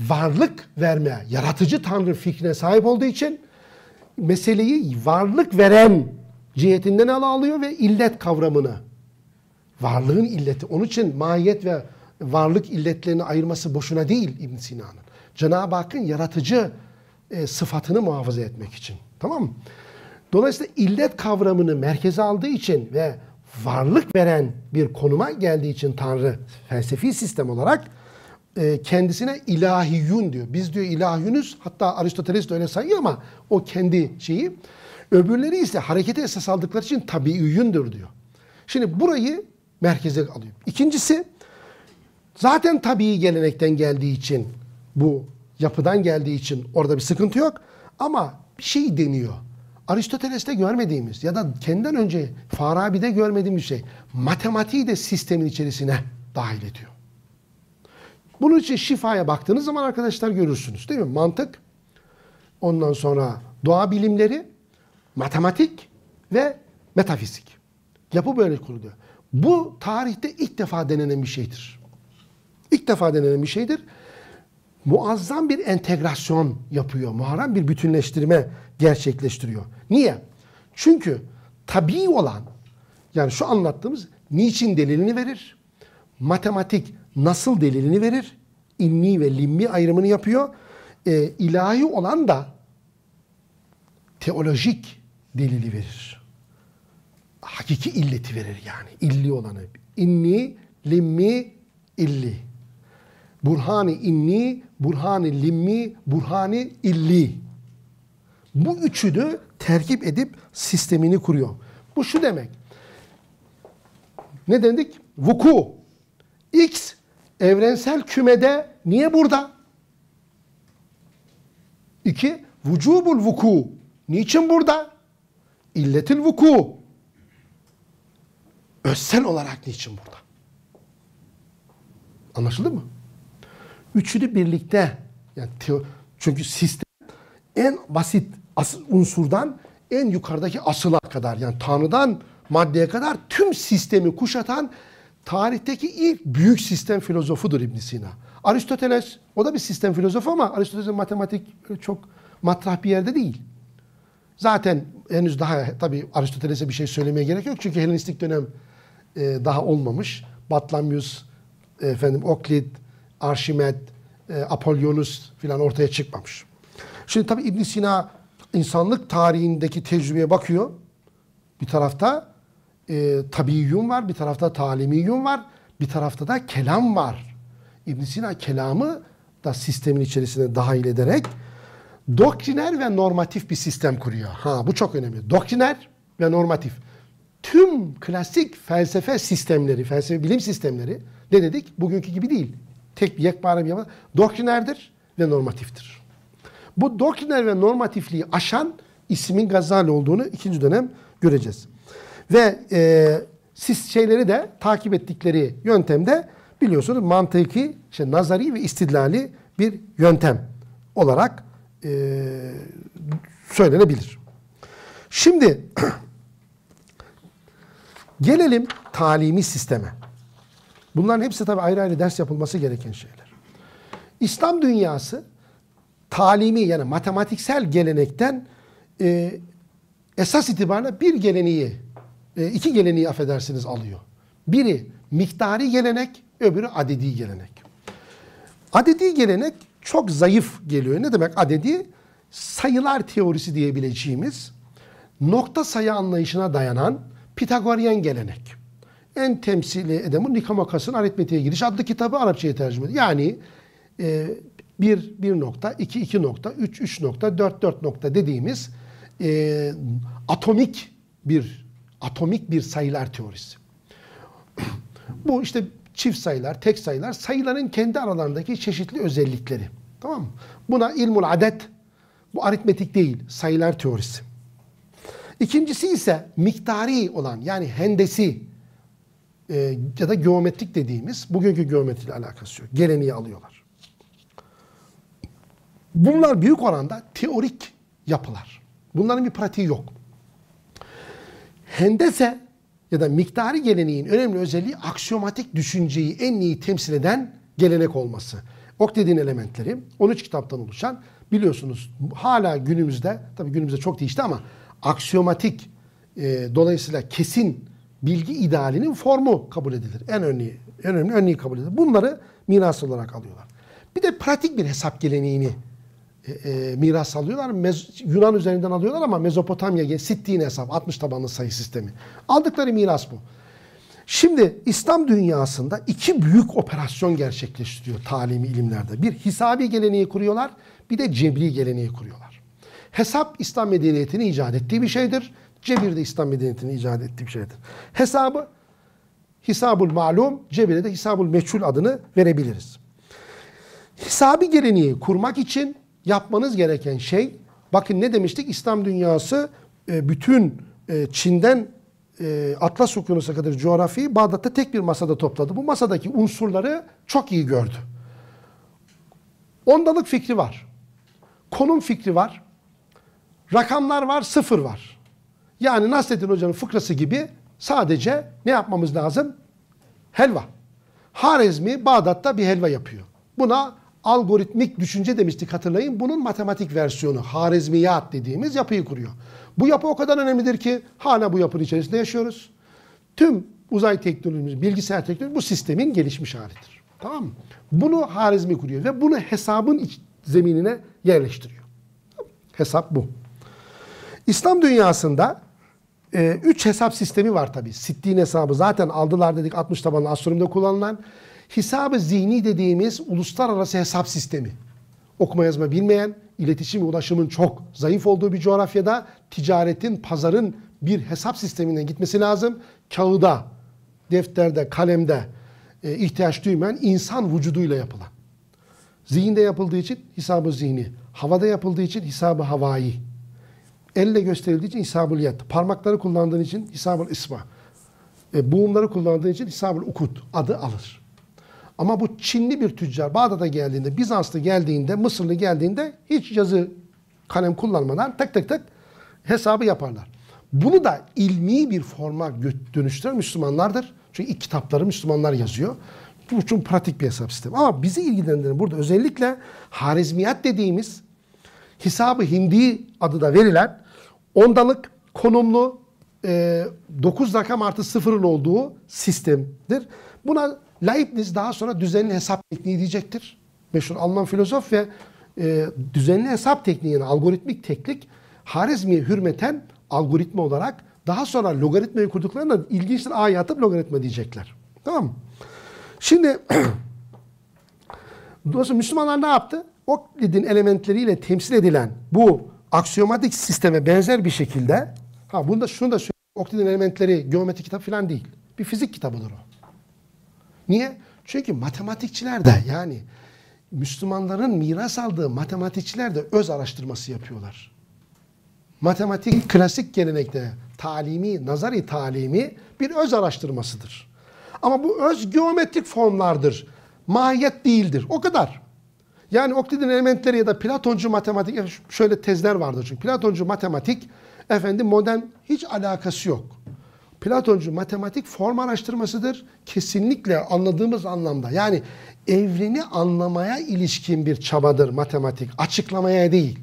varlık verme, yaratıcı tanrı fikrine sahip olduğu için meseleyi varlık veren cihetinden ele alıyor ve illet kavramını. Varlığın illeti. Onun için mahiyet ve varlık illetlerini ayırması boşuna değil İbn Sina'nın. Cenab-ı Hakk'ın yaratıcı e, sıfatını muhafaza etmek için. Tamam mı? Dolayısıyla illet kavramını merkeze aldığı için ve varlık veren bir konuma geldiği için Tanrı felsefi sistem olarak e, kendisine ilahiyun diyor. Biz diyor ilahiyunuz hatta Aristoteles de öyle sayıyor ama o kendi şeyi. Öbürleri ise harekete esas aldıkları için tabiiyundur diyor. Şimdi burayı merkeze alıyor. İkincisi zaten tabii gelenekten geldiği için bu yapıdan geldiği için orada bir sıkıntı yok. Ama bir şey deniyor. Aristoteles'te görmediğimiz ya da kendinden önce Farabi'de görmediğimiz şey matematiği de sistemin içerisine dahil ediyor. Bunun için şifaya baktığınız zaman arkadaşlar görürsünüz değil mi? Mantık, ondan sonra doğa bilimleri, matematik ve metafizik. Yapı böyle kuruluyor. Bu tarihte ilk defa denenen bir şeydir. İlk defa denenen bir şeydir. Muazzam bir entegrasyon yapıyor. Muharrem bir bütünleştirme gerçekleştiriyor. Niye? Çünkü tabii olan yani şu anlattığımız niçin delilini verir? Matematik nasıl delilini verir? İlmi ve limmi ayrımını yapıyor. E, ilahi olan da teolojik delili verir. Hakiki illeti verir yani. İlli olanı. İnni, limmi, illi. Burhani inni, burhani limmi, burhani illi. Bu üçünü terkip edip sistemini kuruyor. Bu şu demek. Ne dedik? Vuku. X evrensel kümede niye burada? İki, vücubul vuku. Niçin burada? İlletil vuku. Özsel olarak niçin burada? Anlaşıldı mı? Üçünü birlikte yani teo, çünkü sistem en basit as, unsurdan en yukarıdaki asıla kadar yani Tanrı'dan maddeye kadar tüm sistemi kuşatan tarihteki ilk büyük sistem filozofudur İbn Sina. Aristoteles o da bir sistem filozofu ama Aristoteles'in matematik çok matrah bir yerde değil. Zaten henüz daha tabii Aristoteles'e bir şey söylemeye gerek yok çünkü Helenistik dönem e, daha olmamış. Batlamyus, efendim Oklit, Arşimet, e, Apollonius filan ortaya çıkmamış. Şimdi tabii İbn Sina insanlık tarihindeki tecrübeye bakıyor. Bir tarafta e, tabiyyun var, bir tarafta talimiyyun var, bir tarafta da kelam var. İbn Sina kelamı da sistemin içerisine dahil ederek doktriner ve normatif bir sistem kuruyor. Ha bu çok önemli. Doktriner ve normatif. Tüm klasik felsefe sistemleri, felsefe bilim sistemleri ne dedik? Bugünkü gibi değil. Tek yekpare bir yapı. Doktrinerdir ve normatiftir. Bu doktriner ve normatifliği aşan ismin Gazali olduğunu ikinci dönem göreceğiz. Ve e, siz şeyleri de takip ettikleri yöntemde biliyorsunuz mantıki, işte nazari ve istidlali bir yöntem olarak e, söylenebilir. Şimdi gelelim talimi sisteme. Bunların hepsi tabii ayrı ayrı ders yapılması gereken şeyler. İslam dünyası talimi yani matematiksel gelenekten e, esas itibariyle bir geleneği, e, iki geleneği affedersiniz alıyor. Biri miktari gelenek, öbürü adedi gelenek. Adedi gelenek çok zayıf geliyor. Ne demek adedi? Sayılar teorisi diyebileceğimiz nokta sayı anlayışına dayanan Pitagoryen gelenek. En temsili eden bu Nikomakos'un Aritmetiğe Giriş adlı kitabı Arapçaya tercüme ediyor. Yani e, 1, 1 nokta, 2, 2 nokta, 3, 3 nokta, 4, 4 nokta dediğimiz e, atomik bir atomik bir sayılar teorisi. Bu işte çift sayılar, tek sayılar, sayıların kendi aralarındaki çeşitli özellikleri. Tamam mı? Buna ilmul adet, bu aritmetik değil, sayılar teorisi. İkincisi ise miktari olan yani hendesi e, ya da geometrik dediğimiz bugünkü geometriyle alakası yok. Geleneği alıyorlar. Bunlar büyük oranda teorik yapılar. Bunların bir pratiği yok. Hendese ya da miktari geleneğin önemli özelliği aksiyomatik düşünceyi en iyi temsil eden gelenek olması. Oktedin elementleri 13 kitaptan oluşan biliyorsunuz hala günümüzde tabii günümüzde çok değişti ama aksiyomatik e, dolayısıyla kesin bilgi idealinin formu kabul edilir. En önemli, en önemli örneği kabul edilir. Bunları miras olarak alıyorlar. Bir de pratik bir hesap geleneğini e, e, miras alıyorlar. Mez- Yunan üzerinden alıyorlar ama Mezopotamya, Sittin hesap, 60 tabanlı sayı sistemi. Aldıkları miras bu. Şimdi İslam dünyasında iki büyük operasyon gerçekleştiriyor talimi ilimlerde. Bir hisabi geleneği kuruyorlar, bir de cebri geleneği kuruyorlar. Hesap İslam medeniyetini icat ettiği bir şeydir. Cebir de İslam medeniyetini icat ettiği bir şeydir. Hesabı Hisabul malum, cebire de Hisabul meçhul adını verebiliriz. Hisabi geleneği kurmak için yapmanız gereken şey, bakın ne demiştik? İslam dünyası e, bütün e, Çin'den e, Atlas Okyanusu'na kadar coğrafyayı Bağdat'ta tek bir masada topladı. Bu masadaki unsurları çok iyi gördü. Ondalık fikri var. Konum fikri var. Rakamlar var, sıfır var. Yani Nasrettin Hoca'nın fıkrası gibi sadece ne yapmamız lazım? Helva. Harezmi Bağdat'ta bir helva yapıyor. Buna algoritmik düşünce demiştik hatırlayın. Bunun matematik versiyonu Harezmiyat dediğimiz yapıyı kuruyor. Bu yapı o kadar önemlidir ki hala bu yapının içerisinde yaşıyoruz. Tüm uzay teknolojimiz, bilgisayar teknolojisi bu sistemin gelişmiş halidir. Tamam mı? Bunu Harizmi kuruyor ve bunu hesabın iç zeminine yerleştiriyor. Hesap bu. İslam dünyasında e, üç hesap sistemi var tabi. Sittin hesabı zaten aldılar dedik 60 tabanlı astronomide kullanılan. Hesabı zihni dediğimiz uluslararası hesap sistemi. Okuma yazma bilmeyen, iletişim ve ulaşımın çok zayıf olduğu bir coğrafyada ticaretin, pazarın bir hesap sisteminden gitmesi lazım. Kağıda, defterde, kalemde e, ihtiyaç duymayan insan vücuduyla yapılan. Zihinde yapıldığı için hesabı zihni, havada yapıldığı için hesabı havai. Elle gösterildiği için hesabul yet. Parmakları kullandığın için hesabul isma. E, buğumları kullandığın için hesabul ukut adı alır. Ama bu Çinli bir tüccar Bağdat'a geldiğinde, Bizanslı geldiğinde, Mısırlı geldiğinde hiç yazı kalem kullanmadan tek tek tek hesabı yaparlar. Bunu da ilmi bir forma dönüştüren Müslümanlardır. Çünkü ilk kitapları Müslümanlar yazıyor. Bu çok pratik bir hesap sistemi. Ama bizi ilgilendiren burada özellikle Harizmiyat dediğimiz hesabı hindi adı da verilen ondalık konumlu e, 9 rakam artı sıfırın olduğu sistemdir. Buna Leibniz daha sonra düzenli hesap tekniği diyecektir. Meşhur Alman filozof ve e, düzenli hesap tekniğini, algoritmik teknik Harizmi'ye hürmeten algoritma olarak daha sonra logaritmayı kurduklarında ilginçtir A'yı atıp logaritma diyecekler. Tamam mı? Şimdi Müslümanlar ne yaptı? Oklid'in elementleriyle temsil edilen bu aksiyomatik sisteme benzer bir şekilde ha bunda şunu da söyleyeyim. Oklid'in elementleri geometri kitap falan değil. Bir fizik kitabıdır o. Niye? Çünkü matematikçiler de yani Müslümanların miras aldığı matematikçiler de öz araştırması yapıyorlar. Matematik klasik gelenekte talimi, nazari talimi bir öz araştırmasıdır. Ama bu öz geometrik formlardır. Mahiyet değildir. O kadar. Yani Oklid'in elementleri ya da Platoncu matematik şöyle tezler vardır çünkü. Platoncu matematik efendim modern hiç alakası yok. Platoncu matematik form araştırmasıdır. Kesinlikle anladığımız anlamda. Yani evreni anlamaya ilişkin bir çabadır matematik. Açıklamaya değil.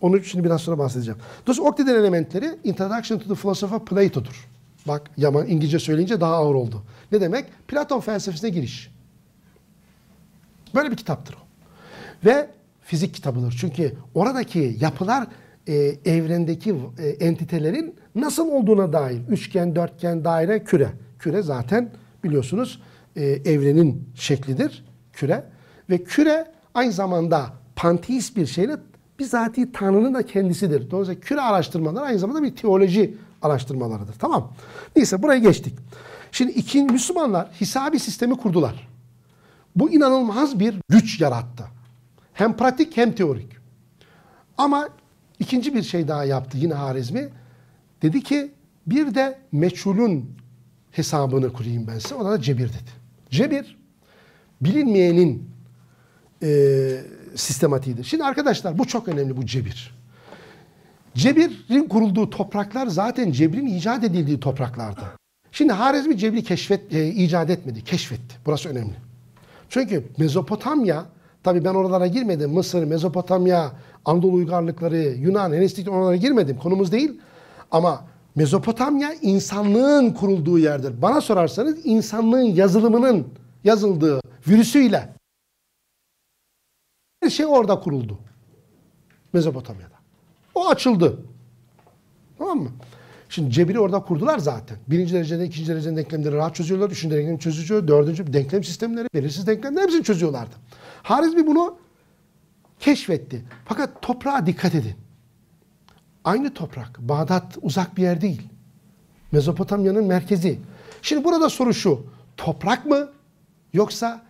Onu şimdi biraz sonra bahsedeceğim. Dolayısıyla Oklid'in elementleri Introduction to the Philosophy of Plato'dur. Bak yaman İngilizce söyleyince daha ağır oldu. Ne demek? Platon felsefesine giriş. Böyle bir kitaptır o. Ve fizik kitabıdır. Çünkü oradaki yapılar e, evrendeki e, entitelerin nasıl olduğuna dair. Üçgen, dörtgen, daire, küre. Küre zaten biliyorsunuz e, evrenin şeklidir. Küre. Ve küre aynı zamanda panteist bir şeyle bizatihi Tanrı'nın da kendisidir. Dolayısıyla küre araştırmaları aynı zamanda bir teoloji araştırmalarıdır. Tamam. Neyse buraya geçtik. Şimdi iki Müslümanlar hisabi sistemi kurdular. Bu inanılmaz bir güç yarattı. Hem pratik hem teorik. Ama ikinci bir şey daha yaptı yine Harizmi. Dedi ki bir de meçhulün hesabını kurayım ben size. Ona da cebir dedi. Cebir bilinmeyenin e, sistematiğidir. Şimdi arkadaşlar bu çok önemli bu cebir. Cebirin kurulduğu topraklar zaten cebrin icat edildiği topraklardı. Şimdi Harizmi cebri keşfet, e, icat etmedi, keşfetti. Burası önemli. Çünkü Mezopotamya, tabi ben oralara girmedim. Mısır, Mezopotamya, Anadolu uygarlıkları, Yunan, Helenistik oralara girmedim. Konumuz değil. Ama Mezopotamya insanlığın kurulduğu yerdir. Bana sorarsanız insanlığın yazılımının yazıldığı virüsüyle her şey orada kuruldu. Mezopotamya'da. O açıldı. Tamam mı? Şimdi cebiri orada kurdular zaten. Birinci derecede, ikinci derecede denklemleri rahat çözüyorlar. Üçüncü denklem çözüyor. Dördüncü denklem sistemleri, belirsiz denklemler hepsini çözüyorlardı. Harizmi bunu keşfetti. Fakat toprağa dikkat edin. Aynı toprak. Bağdat uzak bir yer değil. Mezopotamya'nın merkezi. Şimdi burada soru şu. Toprak mı? Yoksa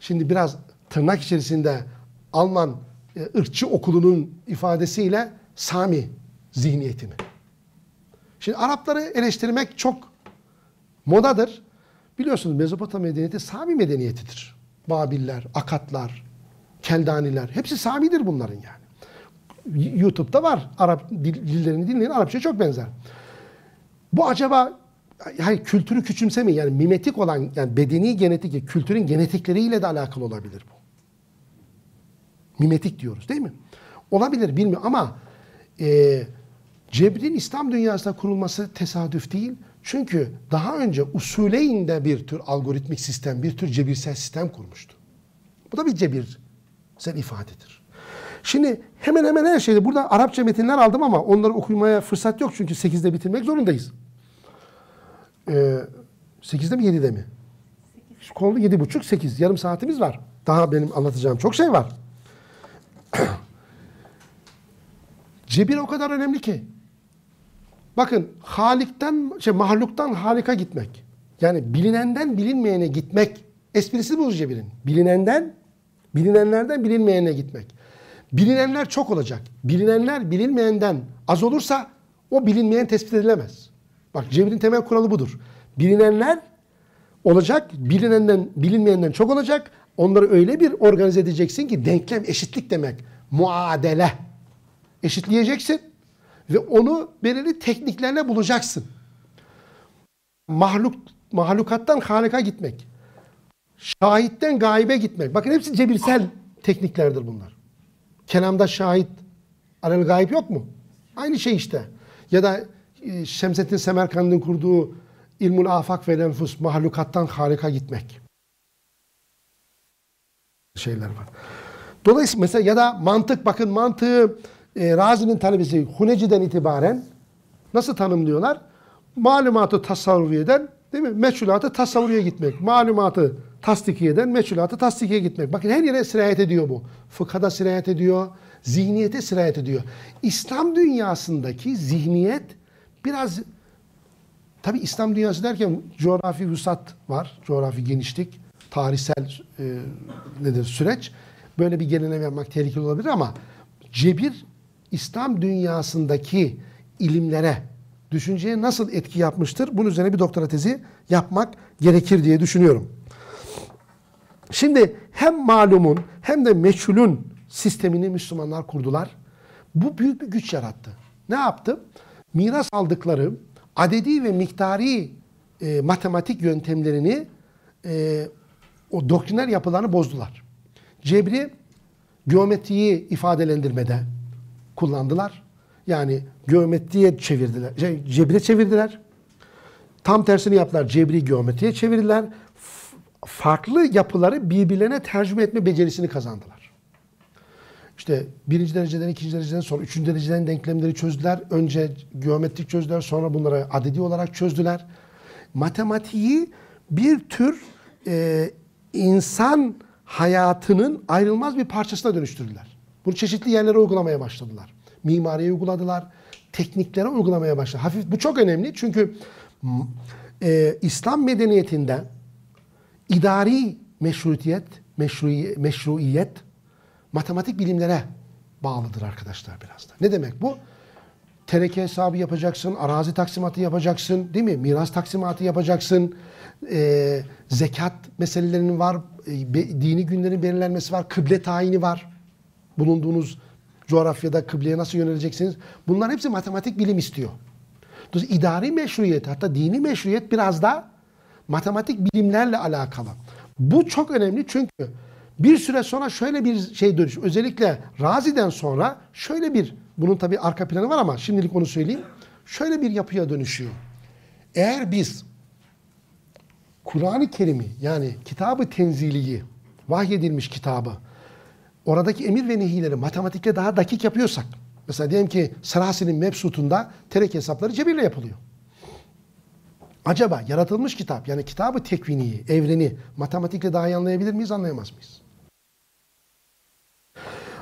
şimdi biraz tırnak içerisinde Alman e, ırkçı okulunun ifadesiyle Sami zihniyeti mi? Şimdi Arapları eleştirmek çok modadır. Biliyorsunuz Mezopotamya medeniyeti Sami medeniyetidir. Babiller, Akatlar, Keldaniler hepsi Sami'dir bunların yani. YouTube'da var. Arap dillerini dinleyin. Arapça çok benzer. Bu acaba yani kültürü küçümsemeyin. Yani mimetik olan yani bedeni genetik, kültürün genetikleriyle de alakalı olabilir bu. Mimetik diyoruz değil mi? Olabilir bilmiyorum ama e, cebrin İslam dünyasında kurulması tesadüf değil. Çünkü daha önce usuleyinde bir tür algoritmik sistem, bir tür cebirsel sistem kurmuştu. Bu da bir cebirsel ifadedir. Şimdi hemen hemen her şeyde burada Arapça metinler aldım ama onları okumaya fırsat yok çünkü 8'de bitirmek zorundayız. Ee, 8'de mi 7'de mi? Şu konu 7.30 8 yarım saatimiz var. Daha benim anlatacağım çok şey var. Cebir o kadar önemli ki. Bakın Halik'ten, şey, mahluktan Halik'a gitmek. Yani bilinenden bilinmeyene gitmek. Esprisi bu cebirin. Bilinenden, bilinenlerden bilinmeyene gitmek. Bilinenler çok olacak. Bilinenler bilinmeyenden az olursa o bilinmeyen tespit edilemez. Bak cebirin temel kuralı budur. Bilinenler olacak, bilinenden bilinmeyenden çok olacak. Onları öyle bir organize edeceksin ki denklem eşitlik demek. Muadele. Eşitleyeceksin ve onu belirli tekniklerle bulacaksın. Mahluk mahlukattan halika gitmek. Şahitten gaybe gitmek. Bakın hepsi cebirsel tekniklerdir bunlar. Kelamda şahit alel gayb yok mu? Aynı şey işte. Ya da e, Şemsettin Semerkand'ın kurduğu ilmul afak ve lenfus mahlukattan harika gitmek. Şeyler var. Dolayısıyla mesela ya da mantık bakın mantığı e, Razi'nin talebesi Huneci'den itibaren nasıl tanımlıyorlar? Malumatı tasavvuriyeden değil mi? Meçhulatı tasavvuriye gitmek. Malumatı tasdikiyeden meçhulatı tasdikiye gitmek. Bakın her yere sirayet ediyor bu. Fıkha da sirayet ediyor. Zihniyete sirayet ediyor. İslam dünyasındaki zihniyet biraz tabi İslam dünyası derken coğrafi vusat var. Coğrafi genişlik, tarihsel e, nedir süreç. Böyle bir genelleme yapmak tehlikeli olabilir ama cebir İslam dünyasındaki ilimlere, düşünceye nasıl etki yapmıştır? Bunun üzerine bir doktora tezi yapmak gerekir diye düşünüyorum. Şimdi hem malumun hem de meçhulün sistemini Müslümanlar kurdular. Bu büyük bir güç yarattı. Ne yaptı? Miras aldıkları adedi ve miktari e, matematik yöntemlerini e, o doktriner yapılarını bozdular. Cebri geometriyi ifadelendirmede kullandılar. Yani geometriye çevirdiler. Şey, cebre çevirdiler. Tam tersini yaptılar. Cebri geometriye çevirdiler. F farklı yapıları birbirlerine tercüme etme becerisini kazandılar. İşte birinci dereceden, ikinci dereceden sonra üçüncü dereceden denklemleri çözdüler. Önce geometrik çözdüler, sonra bunları adedi olarak çözdüler. Matematiği bir tür e, insan hayatının ayrılmaz bir parçasına dönüştürdüler. Bunu çeşitli yerlere uygulamaya başladılar. Mimariye uyguladılar, tekniklere uygulamaya başladılar. Hafif bu çok önemli çünkü e, İslam medeniyetinde idari meşrutiyet, meşruiyet, meşruiyet matematik bilimlere bağlıdır arkadaşlar biraz da. Ne demek bu? Tereke hesabı yapacaksın, arazi taksimatı yapacaksın, değil mi? Miras taksimatı yapacaksın, e, zekat meselelerinin var, e, be- dini günlerin belirlenmesi var, kıble tayini var. Bulunduğunuz coğrafyada kıbleye nasıl yöneleceksiniz? Bunlar hepsi matematik bilim istiyor. Dolayısıyla idari meşruiyet hatta dini meşruiyet biraz da matematik bilimlerle alakalı. Bu çok önemli çünkü bir süre sonra şöyle bir şey dönüş. Özellikle Razi'den sonra şöyle bir, bunun tabi arka planı var ama şimdilik onu söyleyeyim. Şöyle bir yapıya dönüşüyor. Eğer biz Kur'an-ı Kerim'i yani kitabı tenziliyi, vahyedilmiş kitabı, oradaki emir ve nehileri matematikle daha dakik yapıyorsak, mesela diyelim ki Sarasi'nin mebsutunda terek hesapları cebirle yapılıyor. Acaba yaratılmış kitap yani kitabı tekviniyi, evreni matematikle daha iyi anlayabilir miyiz, anlayamaz mıyız?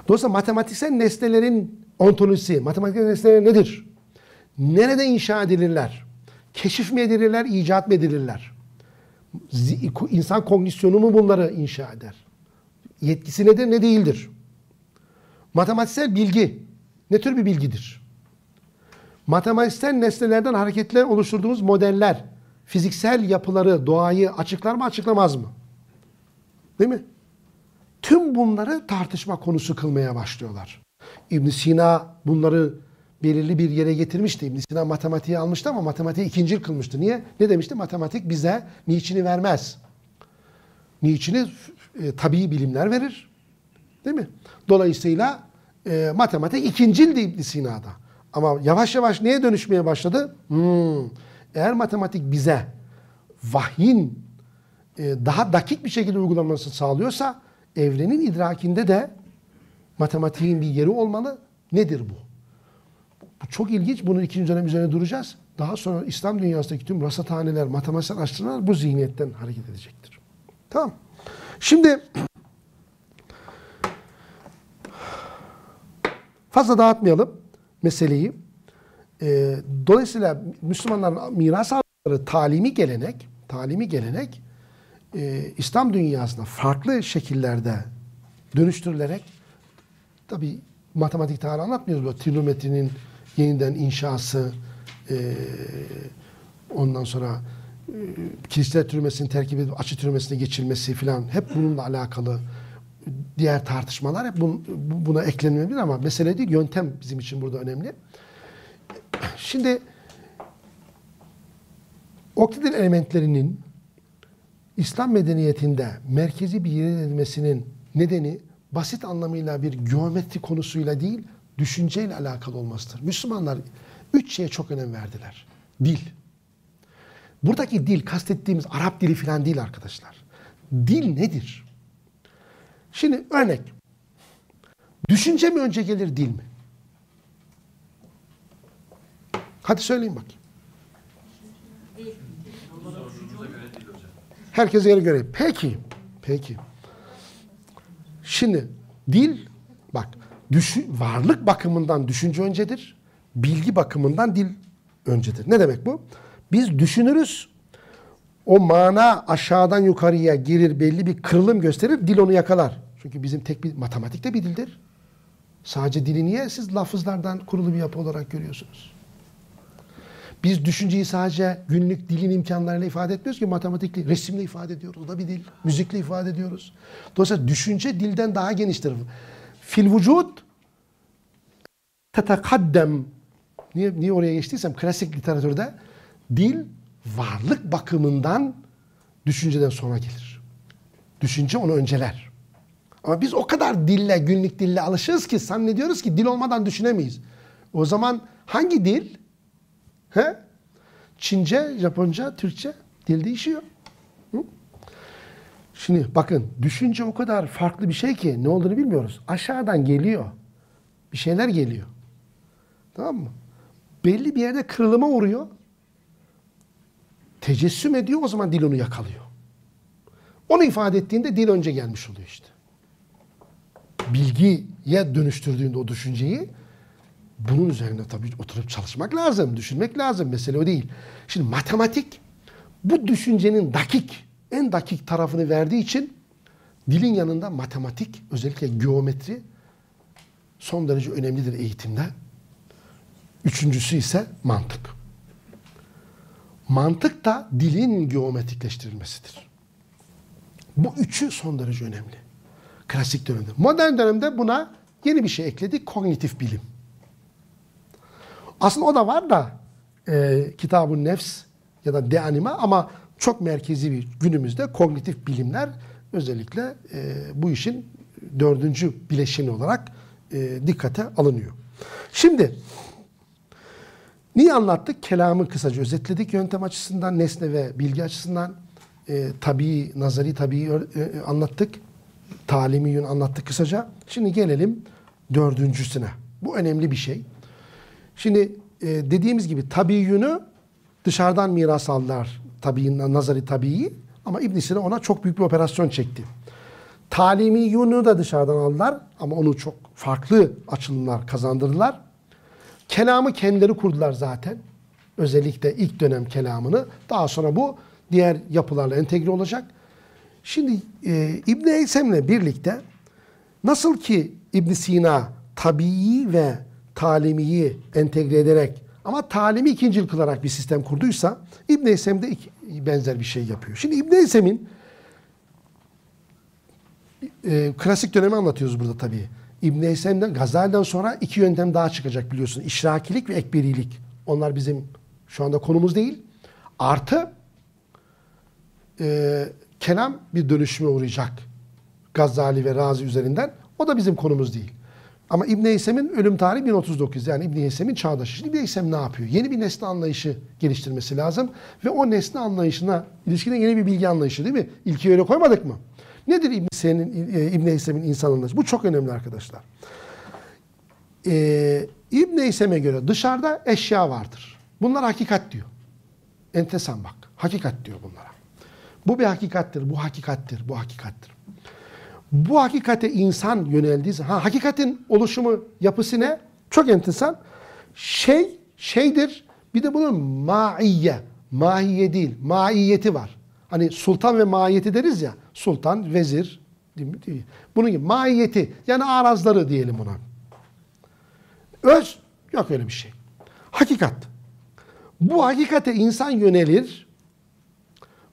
Dolayısıyla matematiksel nesnelerin ontolojisi, matematiksel nesneler nedir? Nerede inşa edilirler? Keşif mi edilirler, icat mı edilirler? İnsan kognisyonu mu bunları inşa eder? Yetkisi nedir, ne değildir? Matematiksel bilgi ne tür bir bilgidir? Matematiksel nesnelerden hareketler oluşturduğumuz modeller, fiziksel yapıları, doğayı açıklar mı, açıklamaz mı? Değil mi? Tüm bunları tartışma konusu kılmaya başlıyorlar. ibn Sina bunları belirli bir yere getirmişti. ibn Sina matematiği almıştı ama matematiği ikincil kılmıştı. Niye? Ne demişti? Matematik bize niçini vermez. Niçini e, tabii bilimler verir. Değil mi? Dolayısıyla e, matematik ikincildi ibn Sina'da. Ama yavaş yavaş neye dönüşmeye başladı? Hmm, eğer matematik bize vahyin e, daha dakik bir şekilde uygulanmasını sağlıyorsa evrenin idrakinde de matematiğin bir yeri olmalı. Nedir bu? Bu çok ilginç. Bunun ikinci dönem üzerine duracağız. Daha sonra İslam dünyasındaki tüm rasathaneler, matematiksel araştırmalar bu zihniyetten hareket edecektir. Tamam. Şimdi fazla dağıtmayalım meseleyi. Ee, dolayısıyla Müslümanların miras aldıkları talimi gelenek, talimi gelenek e, İslam dünyasında farklı şekillerde dönüştürülerek tabi matematik tarih anlatmıyoruz. Böyle trigonometrinin yeniden inşası e, ondan sonra e, kilisler türemesinin terkip edip açı türemesine geçilmesi filan hep bununla alakalı diğer tartışmalar hep bun, bu- buna eklenebilir ama mesele değil yöntem bizim için burada önemli. Şimdi oktaedr elementlerinin İslam medeniyetinde merkezi bir yer edilmesinin nedeni basit anlamıyla bir geometri konusuyla değil, düşünceyle alakalı olmasıdır. Müslümanlar üç şeye çok önem verdiler. Dil. Buradaki dil kastettiğimiz Arap dili falan değil arkadaşlar. Dil nedir? Şimdi örnek. Düşünce mi önce gelir dil mi? Hadi söyleyin bakayım. Herkese yere göre. Peki. Peki. Şimdi dil bak düşün, varlık bakımından düşünce öncedir. Bilgi bakımından dil öncedir. Ne demek bu? Biz düşünürüz. O mana aşağıdan yukarıya gelir belli bir kırılım gösterir. Dil onu yakalar. Çünkü bizim tek bir matematik de bir dildir. Sadece dili niye siz lafızlardan kurulu bir yapı olarak görüyorsunuz? Biz düşünceyi sadece günlük dilin imkanlarıyla ifade etmiyoruz ki matematikle, resimle ifade ediyoruz. O da bir dil. Müzikle ifade ediyoruz. Dolayısıyla düşünce dilden daha geniştir. Fil vücud tetekaddem niye, niye oraya geçtiysem klasik literatürde dil varlık bakımından düşünceden sonra gelir. Düşünce onu önceler. Ama biz o kadar dille, günlük dille alışırız ki zannediyoruz ki dil olmadan düşünemeyiz. O zaman hangi dil? He? Çince, Japonca, Türkçe dil değişiyor. Hı? Şimdi bakın düşünce o kadar farklı bir şey ki ne olduğunu bilmiyoruz. Aşağıdan geliyor. Bir şeyler geliyor. Tamam mı? Belli bir yerde kırılıma uğruyor. Tecessüm ediyor o zaman dil onu yakalıyor. Onu ifade ettiğinde dil önce gelmiş oluyor işte. Bilgiye dönüştürdüğünde o düşünceyi bunun üzerine tabii oturup çalışmak lazım, düşünmek lazım. Mesele o değil. Şimdi matematik bu düşüncenin dakik, en dakik tarafını verdiği için dilin yanında matematik, özellikle geometri son derece önemlidir eğitimde. Üçüncüsü ise mantık. Mantık da dilin geometrikleştirilmesidir. Bu üçü son derece önemli. Klasik dönemde. Modern dönemde buna yeni bir şey ekledik. Kognitif bilim. Aslında o da var da e, kitabın nefs ya da de anima ama çok merkezi bir günümüzde kognitif bilimler özellikle e, bu işin dördüncü bileşeni olarak e, dikkate alınıyor. Şimdi niye anlattık? Kelamı kısaca özetledik yöntem açısından, nesne ve bilgi açısından. E, tabii, nazari tabii e, anlattık. Talimi yön anlattık kısaca. Şimdi gelelim dördüncüsüne. Bu önemli bir şey. Şimdi e, dediğimiz gibi tabii yönü dışarıdan miras aldılar. Tabii, nazari tabii ama İbn Sina ona çok büyük bir operasyon çekti. Talimi yönü de dışarıdan aldılar ama onu çok farklı açılımlar kazandırdılar. Kelamı kendileri kurdular zaten. Özellikle ilk dönem kelamını. Daha sonra bu diğer yapılarla entegre olacak. Şimdi e, İbn Eysem'le birlikte nasıl ki İbn Sina tabii ve talimiyi entegre ederek ama talimi ikincil kılarak bir sistem kurduysa İbn Eysem de benzer bir şey yapıyor. Şimdi İbn Eysem'in e, klasik dönemi anlatıyoruz burada tabii. İbn Eysem'den Gazali'den sonra iki yöntem daha çıkacak biliyorsun. İşrakilik ve ekberilik. Onlar bizim şu anda konumuz değil. Artı e, kelam bir dönüşüme uğrayacak. Gazali ve Razi üzerinden. O da bizim konumuz değil. Ama İbn Eysem'in ölüm tarihi 1039. Yani İbn Eysem'in çağdaşı. Şimdi İbn Eysem ne yapıyor? Yeni bir nesne anlayışı geliştirmesi lazım. Ve o nesne anlayışına ilişkine yeni bir bilgi anlayışı değil mi? İlki öyle koymadık mı? Nedir İbn, Senin, e, İbn Eysem'in insan anlayışı? Bu çok önemli arkadaşlar. Ee, İbn Eysem'e göre dışarıda eşya vardır. Bunlar hakikat diyor. Entesan bak. Hakikat diyor bunlara. Bu bir hakikattir, bu hakikattir, bu hakikattir. Bu hakikate insan yöneldiği zaman, ha, hakikatin oluşumu, yapısı ne? Çok entesan. Şey, şeydir. Bir de bunun maiye. Mahiye değil, maiyeti var. Hani sultan ve maiyeti deriz ya. Sultan, vezir. Değil mi? Değil. Bunun gibi maiyeti. Yani arazları diyelim buna. Öz, yok öyle bir şey. Hakikat. Bu hakikate insan yönelir.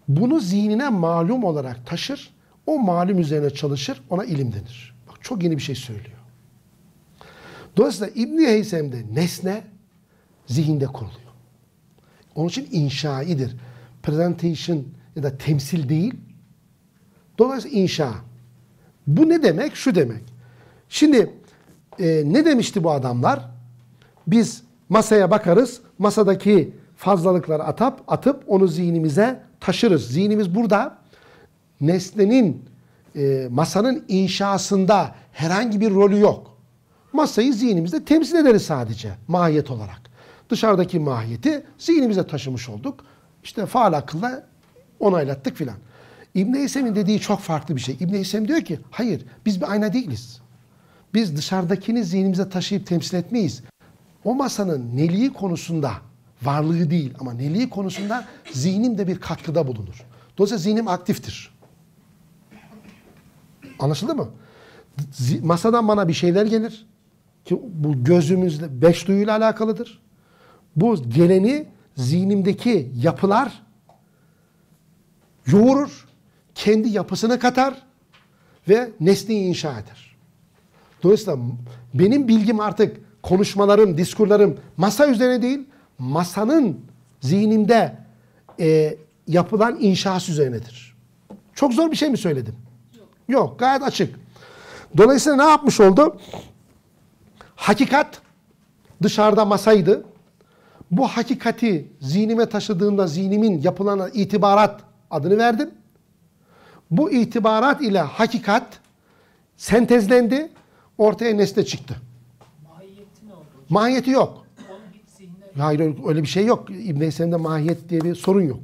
Bunu zihnine malum olarak taşır. O malum üzerine çalışır. Ona ilim denir. Bak çok yeni bir şey söylüyor. Dolayısıyla İbn-i Heysem'de nesne zihinde kuruluyor. Onun için inşaidir. Presentation ya da temsil değil. Dolayısıyla inşa. Bu ne demek? Şu demek. Şimdi e, ne demişti bu adamlar? Biz masaya bakarız. Masadaki fazlalıkları atıp, atıp onu zihnimize taşırız. Zihnimiz burada nesnenin, e, masanın inşasında herhangi bir rolü yok. Masayı zihnimizde temsil ederiz sadece mahiyet olarak. Dışarıdaki mahiyeti zihnimize taşımış olduk. İşte faal akılla onaylattık filan. İbn Eysem'in dediği çok farklı bir şey. İbn Eysem diyor ki hayır biz bir ayna değiliz. Biz dışarıdakini zihnimize taşıyıp temsil etmeyiz. O masanın neliği konusunda varlığı değil ama neliği konusunda zihnim de bir katkıda bulunur. Dolayısıyla zihnim aktiftir. Anlaşıldı mı? Z- masadan bana bir şeyler gelir. Ki bu gözümüzle, beş duyuyla alakalıdır. Bu geleni zihnimdeki yapılar yoğurur, kendi yapısını katar ve nesneyi inşa eder. Dolayısıyla benim bilgim artık konuşmalarım, diskurlarım masa üzerine değil, masanın zihnimde e, yapılan inşası üzerinedir. Çok zor bir şey mi söyledim? Yok. Yok, gayet açık. Dolayısıyla ne yapmış oldu? Hakikat dışarıda masaydı. Bu hakikati zihnime taşıdığımda zihnimin yapılan itibarat adını verdim. Bu itibarat ile hakikat sentezlendi. Ortaya nesne çıktı. Mahiyeti ne oldu? hocam? Mahiyeti yok. Hayır öyle bir şey yok. İbn Heysem'de mahiyet diye bir sorun yok.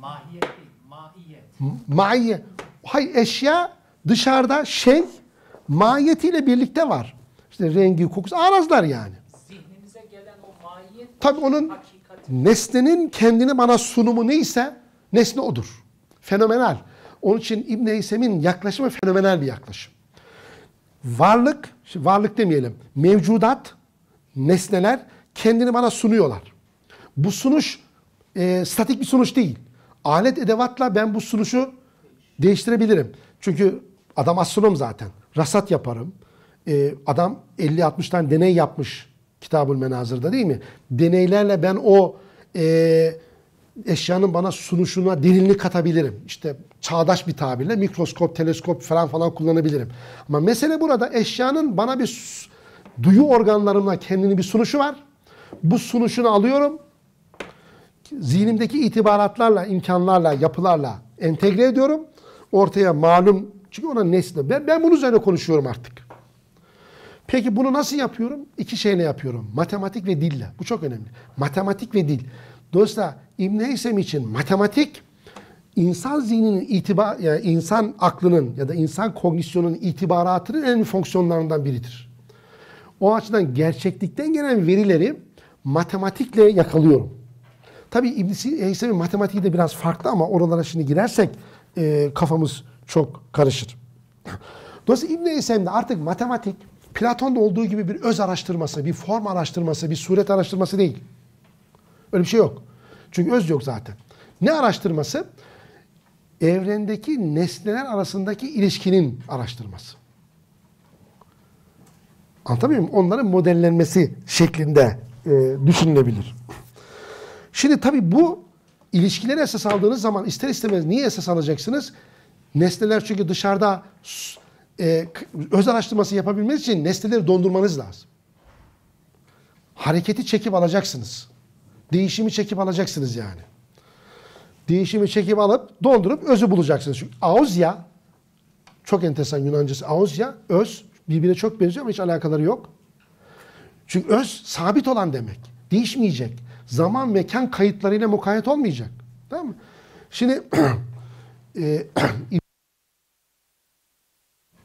mahiyet mahiyet. Maiye. Hayır eşya dışarıda şey mahiyetiyle birlikte var. İşte rengi, kokusu, arazlar yani. Zihninize gelen o mahiyet Tabii onun hakikate Nesnenin kendini bana sunumu neyse nesne odur. Fenomenal. Onun için İbn Heysem'in yaklaşımı fenomenal bir yaklaşım. Varlık, varlık demeyelim, mevcudat, nesneler kendini bana sunuyorlar. Bu sunuş e, statik bir sunuş değil. Alet edevatla ben bu sunuşu değiştirebilirim. Çünkü adam astronom zaten. Rasat yaparım. E, adam 50-60 tane deney yapmış Kitabul Menazır'da değil mi? Deneylerle ben o e, eşyanın bana sunuşuna derinlik katabilirim. İşte çağdaş bir tabirle mikroskop, teleskop falan falan kullanabilirim. Ama mesele burada eşyanın bana bir duyu organlarımla kendini bir sunuşu var. Bu sunuşunu alıyorum. Zihnimdeki itibaratlarla, imkanlarla, yapılarla entegre ediyorum. Ortaya malum, çünkü ona nesne. Ben, ben bunun üzerine konuşuyorum artık. Peki bunu nasıl yapıyorum? İki şeyle yapıyorum. Matematik ve dille. Bu çok önemli. Matematik ve dil. Dolayısıyla İbn Heysem için matematik insan zihninin itibar yani insan aklının ya da insan kognisyonunun itibaratının en önemli fonksiyonlarından biridir. O açıdan gerçeklikten gelen verileri matematikle yakalıyorum. Tabii İbn Heysem'in matematiği de biraz farklı ama oralara şimdi girersek e, kafamız çok karışır. Dolayısıyla İbn Heysem'de artık matematik Platon'da olduğu gibi bir öz araştırması, bir form araştırması, bir suret araştırması değil. Öyle bir şey yok. Çünkü öz yok zaten. Ne araştırması? Evrendeki nesneler arasındaki ilişkinin araştırması. Anlatabiliyor muyum? Onların modellenmesi şeklinde e, düşünülebilir. Şimdi tabii bu ilişkileri esas aldığınız zaman ister istemez niye esas alacaksınız? Nesneler çünkü dışarıda e, öz araştırması yapabilmeniz için nesneleri dondurmanız lazım. Hareketi çekip alacaksınız. Değişimi çekip alacaksınız yani. Değişimi çekip alıp dondurup özü bulacaksınız. Çünkü auzya çok enteresan Yunancası auzya öz birbirine çok benziyor ama hiç alakaları yok. Çünkü öz sabit olan demek. Değişmeyecek. Zaman mekan kayıtlarıyla mukayyet olmayacak. Tamam mı? Şimdi e,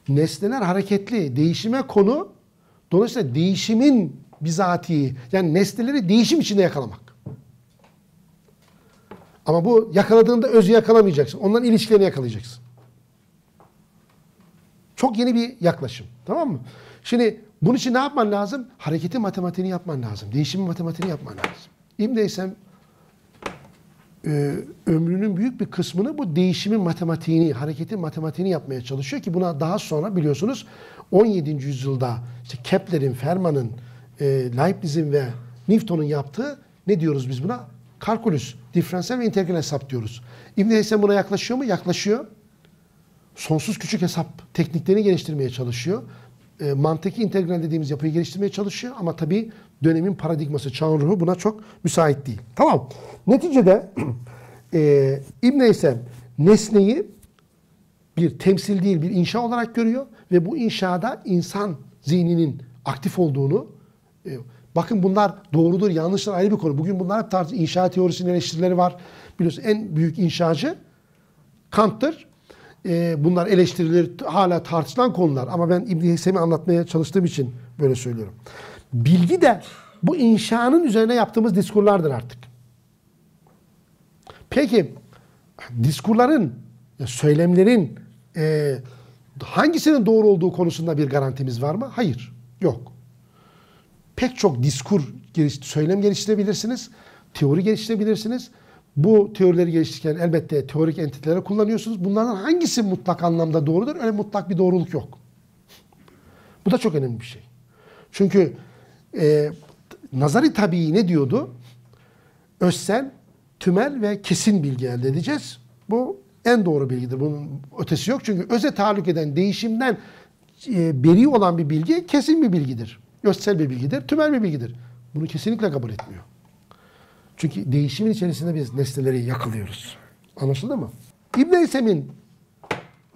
nesneler hareketli, değişime konu. Dolayısıyla değişimin bizatihi, yani nesneleri değişim içinde yakalamak. Ama bu yakaladığında özü yakalamayacaksın. Onların ilişkilerini yakalayacaksın. Çok yeni bir yaklaşım. Tamam mı? Şimdi bunun için ne yapman lazım? Hareketin matematiğini yapman lazım. Değişimin matematiğini yapman lazım. İbn Heysem e, ömrünün büyük bir kısmını bu değişimin matematiğini, hareketin matematiğini yapmaya çalışıyor ki buna daha sonra biliyorsunuz 17. yüzyılda işte Kepler'in, Fermat'ın, e, Leibniz'in ve Newton'un yaptığı ne diyoruz biz buna? Kalkülüs, diferansiyel ve integral hesap diyoruz. İbn Heysem buna yaklaşıyor mu? Yaklaşıyor. Sonsuz küçük hesap tekniklerini geliştirmeye çalışıyor. E, mantıki integral dediğimiz yapıyı geliştirmeye çalışıyor ama tabii dönemin paradigması, çağın ruhu buna çok müsait değil. Tamam. Neticede e, İbn Heysem nesneyi bir temsil değil bir inşa olarak görüyor ve bu inşada insan zihninin aktif olduğunu e, bakın bunlar doğrudur yanlışlar ayrı bir konu. Bugün bunlar hep tarz inşa teorisinin eleştirileri var. Biliyorsun en büyük inşacı Kant'tır. E, bunlar eleştirilir hala tartışılan konular ama ben İbn Heysem'i anlatmaya çalıştığım için böyle söylüyorum. Bilgi de bu inşanın üzerine yaptığımız diskurlardır artık. Peki diskurların, söylemlerin e, hangisinin doğru olduğu konusunda bir garantimiz var mı? Hayır, yok. Pek çok diskur, söylem geliştirebilirsiniz, teori geliştirebilirsiniz. Bu teorileri geliştirirken elbette teorik entiteleri kullanıyorsunuz. Bunlardan hangisi mutlak anlamda doğrudur? Öyle mutlak bir doğruluk yok. Bu da çok önemli bir şey. Çünkü e, nazari tabii ne diyordu? Özsel, tümel ve kesin bilgi elde edeceğiz. Bu en doğru bilgidir. Bunun ötesi yok. Çünkü öze tahallük eden değişimden e, beri olan bir bilgi kesin bir bilgidir. Özsel bir bilgidir, tümel bir bilgidir. Bunu kesinlikle kabul etmiyor. Çünkü değişimin içerisinde biz nesneleri yakalıyoruz. Anlaşıldı mı? İbn Heysem'in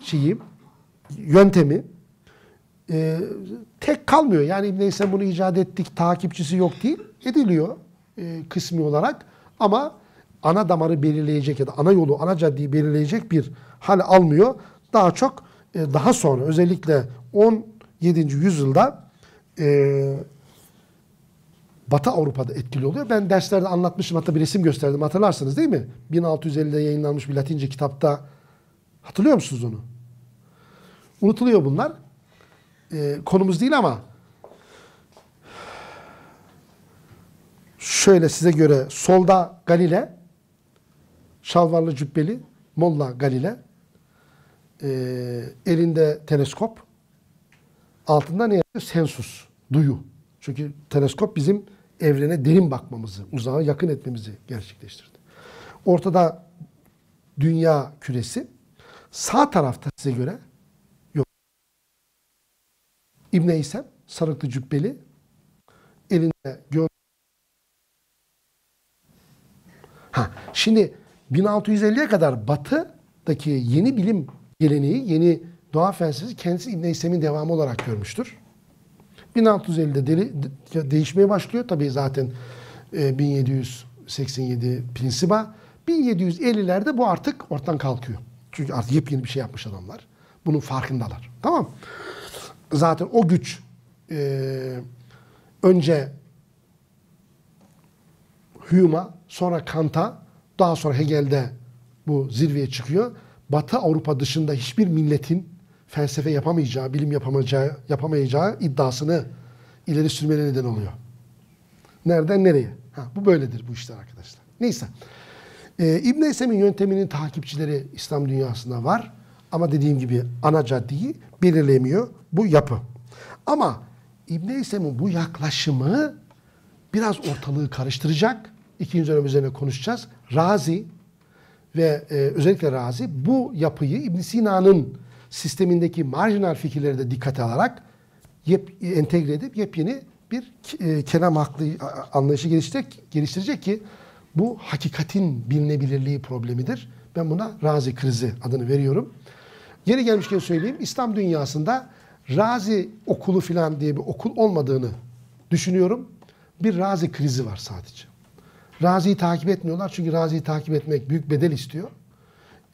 şeyi, yöntemi e, tek kalmıyor. Yani İbn Heysem bunu icat ettik, takipçisi yok değil. Ediliyor e, kısmi olarak. Ama ana damarı belirleyecek ya da ana yolu, ana caddeyi belirleyecek bir hal almıyor. Daha çok e, daha sonra özellikle 17. yüzyılda e, Batı Avrupa'da etkili oluyor. Ben derslerde anlatmışım hatta bir resim gösterdim hatırlarsınız değil mi? 1650'de yayınlanmış bir Latince kitapta hatırlıyor musunuz onu? Unutuluyor bunlar. Ee, konumuz değil ama şöyle size göre solda Galile şalvarlı cübbeli Molla Galile ee, elinde teleskop altında ne yazıyor? Sensus, duyu. Çünkü teleskop bizim evrene derin bakmamızı, uzağa yakın etmemizi gerçekleştirdi. Ortada dünya küresi. Sağ tarafta size göre. İbn İsem sarıklı cübbeli elinde gör Ha, şimdi 1650'ye kadar Batı'daki yeni bilim geleneği, yeni doğa felsefesi kendisi İbn İsem'in devamı olarak görmüştür. 1650'de deli- de- değişmeye başlıyor. Tabii zaten e, 1787 Prinsipa. 1750'lerde bu artık ortadan kalkıyor. Çünkü artık yepyeni bir şey yapmış adamlar. Bunun farkındalar. Tamam Zaten o güç e, önce Hume'a, sonra Kant'a, daha sonra Hegel'de bu zirveye çıkıyor. Batı Avrupa dışında hiçbir milletin felsefe yapamayacağı, bilim yapamayacağı, yapamayacağı iddiasını ileri sürmelerine neden oluyor. Nereden nereye? Ha, bu böyledir bu işler arkadaşlar. Neyse. Ee, İbn Esem'in yönteminin takipçileri İslam dünyasında var. Ama dediğim gibi ana caddeyi belirlemiyor bu yapı. Ama İbn Esem'in bu yaklaşımı biraz ortalığı karıştıracak. İkinci dönem üzerine konuşacağız. Razi ve e, özellikle Razi bu yapıyı İbn Sina'nın sistemindeki marjinal fikirleri de dikkate alarak yep, entegre edip yepyeni bir e, kelam aklı a- anlayışı geliştirecek, geliştirecek ki bu hakikatin bilinebilirliği problemidir. Ben buna Razi krizi adını veriyorum. Yeri gelmişken söyleyeyim. İslam dünyasında Razi okulu falan diye bir okul olmadığını düşünüyorum. Bir Razi krizi var sadece. Razi'yi takip etmiyorlar çünkü Razi'yi takip etmek büyük bedel istiyor.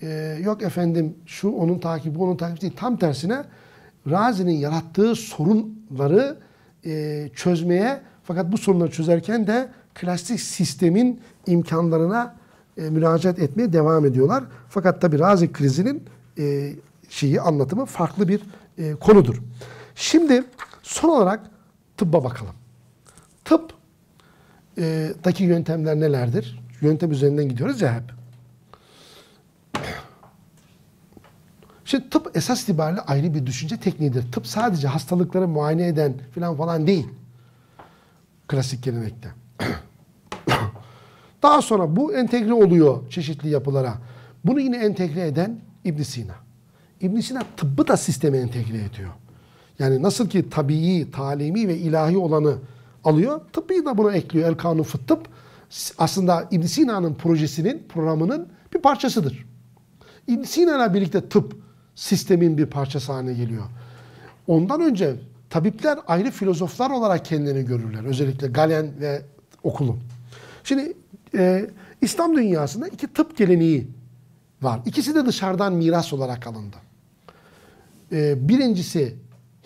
Ee, yok efendim şu onun takibi, bu onun takibi değil. Tam tersine Razi'nin yarattığı sorunları e, çözmeye fakat bu sorunları çözerken de klasik sistemin imkanlarına e, müracaat etmeye devam ediyorlar. Fakat tabi Razi krizinin e, şeyi anlatımı farklı bir e, konudur. Şimdi son olarak tıbba bakalım. Tıp e, daki yöntemler nelerdir? Yöntem üzerinden gidiyoruz ya hep. Şimdi tıp esas itibariyle ayrı bir düşünce tekniğidir. Tıp sadece hastalıkları muayene eden falan falan değil. Klasik gelenekte. Daha sonra bu entegre oluyor çeşitli yapılara. Bunu yine entegre eden İbn Sina. İbn Sina tıbbı da sisteme entegre ediyor. Yani nasıl ki tabii, talimi ve ilahi olanı alıyor, tıbbi da buna ekliyor. El Kanun Fıt Tıp aslında İbn Sina'nın projesinin, programının bir parçasıdır. İbn Sina'yla birlikte tıp sistemin bir parçası haline geliyor. Ondan önce tabipler ayrı filozoflar olarak kendilerini görürler. Özellikle Galen ve okulu. Şimdi e, İslam dünyasında iki tıp geleneği var. İkisi de dışarıdan miras olarak alındı. E, birincisi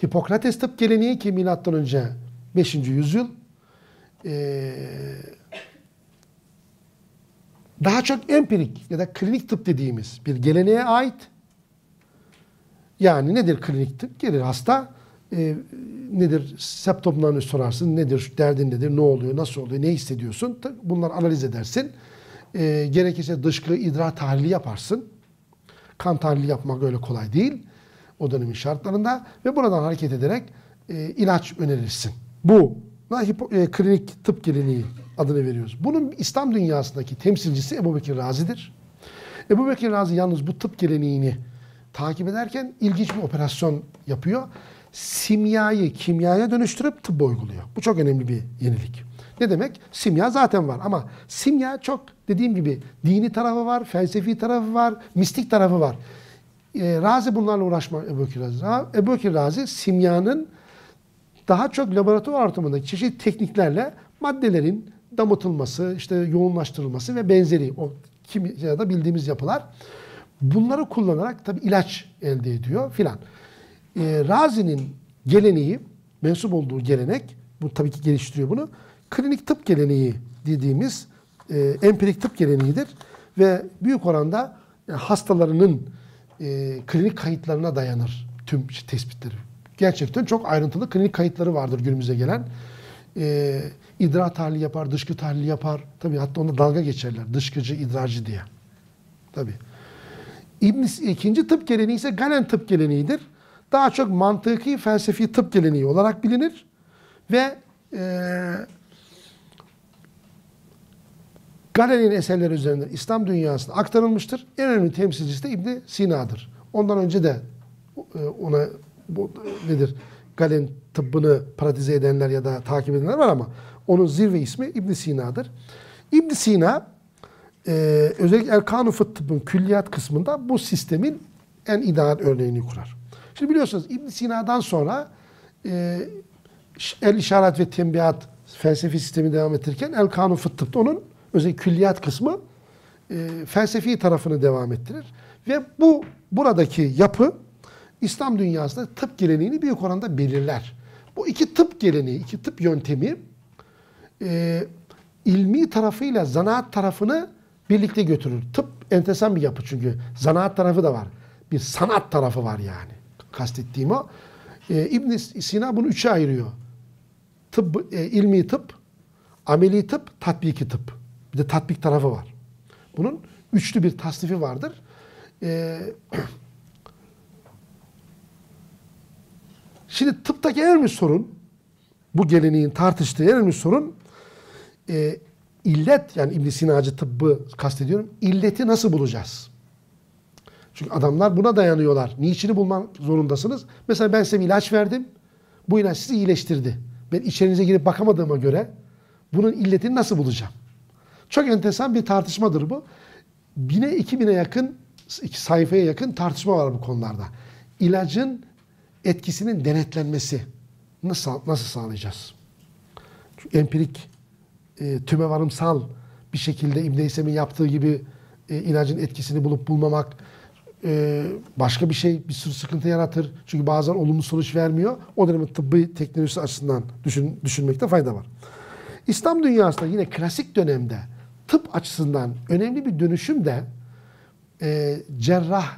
Hipokrates tıp geleneği ki milattan önce 5. yüzyıl. E, daha çok empirik ya da klinik tıp dediğimiz bir geleneğe ait. Yani nedir klinik tıp? Gelir hasta e, nedir septomlarını sorarsın, nedir derdin nedir, ne oluyor, nasıl oluyor, ne hissediyorsun? Bunları analiz edersin. E, gerekirse dışkı idrar tahlili yaparsın. Kan tahlili yapmak öyle kolay değil. O dönemin şartlarında ve buradan hareket ederek e, ilaç önerirsin. Bu e, klinik tıp geleneği adını veriyoruz. Bunun İslam dünyasındaki temsilcisi Ebu Bekir Razi'dir. Ebu Bekir Razi yalnız bu tıp geleneğini takip ederken ilginç bir operasyon yapıyor. Simyayı kimyaya dönüştürüp tıbba uyguluyor. Bu çok önemli bir yenilik. Ne demek? Simya zaten var ama simya çok dediğim gibi dini tarafı var, felsefi tarafı var, mistik tarafı var. E, Razi bunlarla uğraşma Ebu Razi. Ebu Razi simyanın daha çok laboratuvar ortamındaki çeşitli tekniklerle maddelerin damıtılması, işte yoğunlaştırılması ve benzeri o kimyada bildiğimiz yapılar. Bunları kullanarak tabi ilaç elde ediyor filan. E, Razi'nin geleneği, mensup olduğu gelenek, bu tabii ki geliştiriyor bunu. klinik tıp geleneği dediğimiz e, empirik tıp geleneğidir ve büyük oranda e, hastalarının e, klinik kayıtlarına dayanır tüm tespitleri. Gerçekten çok ayrıntılı klinik kayıtları vardır günümüze gelen. E, idrar tahlili yapar, dışkı tahlili yapar. Tabii hatta onda dalga geçerler. Dışkıcı, idrarcı diye. Tabii. İbn ikinci tıp geleneği ise Galen tıp geleneğidir. Daha çok mantıki felsefi tıp geleneği olarak bilinir ve e, Galen'in eserleri üzerinden İslam dünyasına aktarılmıştır. En önemli temsilcisi de İbn Sina'dır. Ondan önce de e, ona bu, nedir Galen tıbbını pratize edenler ya da takip edenler var ama onun zirve ismi İbn Sina'dır. İbn Sina e, özellikle Erkan-ı tıbbın külliyat kısmında bu sistemin en ideal örneğini kurar. Şimdi biliyorsunuz İbn Sina'dan sonra e, el işaret ve tembihat felsefi sistemi devam ettirirken El Kanun Fıt tıbbı onun özellikle külliyat kısmı e, felsefi tarafını devam ettirir. Ve bu buradaki yapı İslam dünyasında tıp geleneğini büyük oranda belirler. Bu iki tıp geleneği, iki tıp yöntemi e, ilmi tarafıyla zanaat tarafını birlikte götürür. Tıp enteresan bir yapı çünkü. Zanaat tarafı da var. Bir sanat tarafı var yani. Kastettiğim o. E, ibn Sina bunu üçe ayırıyor. Tıp, e, ilmi tıp, ameli tıp, tatbiki tıp. Bir de tatbik tarafı var. Bunun üçlü bir tasnifi vardır. E, şimdi tıptaki en önemli sorun, bu geleneğin tartıştığı en önemli sorun, e, illet yani İbn Sinacı tıbbı kastediyorum. illeti nasıl bulacağız? Çünkü adamlar buna dayanıyorlar. Niçini bulmak zorundasınız? Mesela ben size ilaç verdim. Bu ilaç sizi iyileştirdi. Ben içerinize girip bakamadığıma göre bunun illetini nasıl bulacağım? Çok enteresan bir tartışmadır bu. Bine iki bine yakın iki sayfaya yakın tartışma var bu konularda. İlacın etkisinin denetlenmesi nasıl nasıl sağlayacağız? Çünkü empirik e, tümevarımsal bir şekilde İbn Heysem'in yaptığı gibi e, ilacın etkisini bulup bulmamak e, başka bir şey bir sürü sıkıntı yaratır. Çünkü bazen olumlu sonuç vermiyor. O dönemin tıbbi teknolojisi açısından düşün, düşünmekte fayda var. İslam dünyasında yine klasik dönemde tıp açısından önemli bir dönüşüm de e, cerrah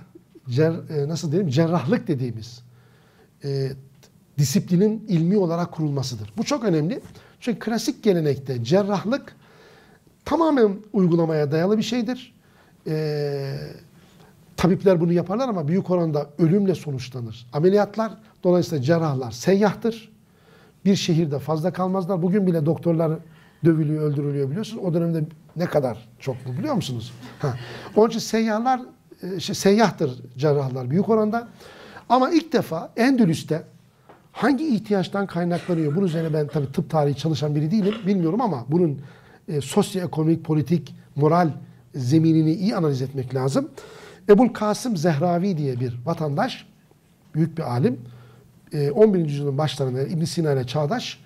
cer, e, nasıl diyelim cerrahlık dediğimiz e, disiplinin ilmi olarak kurulmasıdır. Bu çok önemli. Çünkü klasik gelenekte cerrahlık tamamen uygulamaya dayalı bir şeydir. Ee, tabipler bunu yaparlar ama büyük oranda ölümle sonuçlanır. Ameliyatlar dolayısıyla cerrahlar seyyahtır. Bir şehirde fazla kalmazlar. Bugün bile doktorlar dövülüyor, öldürülüyor biliyorsunuz. O dönemde ne kadar çok bu biliyor musunuz? Ha. Onun için seyyahlar, e, şey, seyyahtır cerrahlar büyük oranda. Ama ilk defa Endülüs'te Hangi ihtiyaçtan kaynaklanıyor? Bunun üzerine ben tabii tıp tarihi çalışan biri değilim. Bilmiyorum ama bunun e, sosyoekonomik, politik, moral zeminini iyi analiz etmek lazım. Ebul Kasım Zehravi diye bir vatandaş, büyük bir alim, e, 11. yüzyılın başlarında İbn Sina ile çağdaş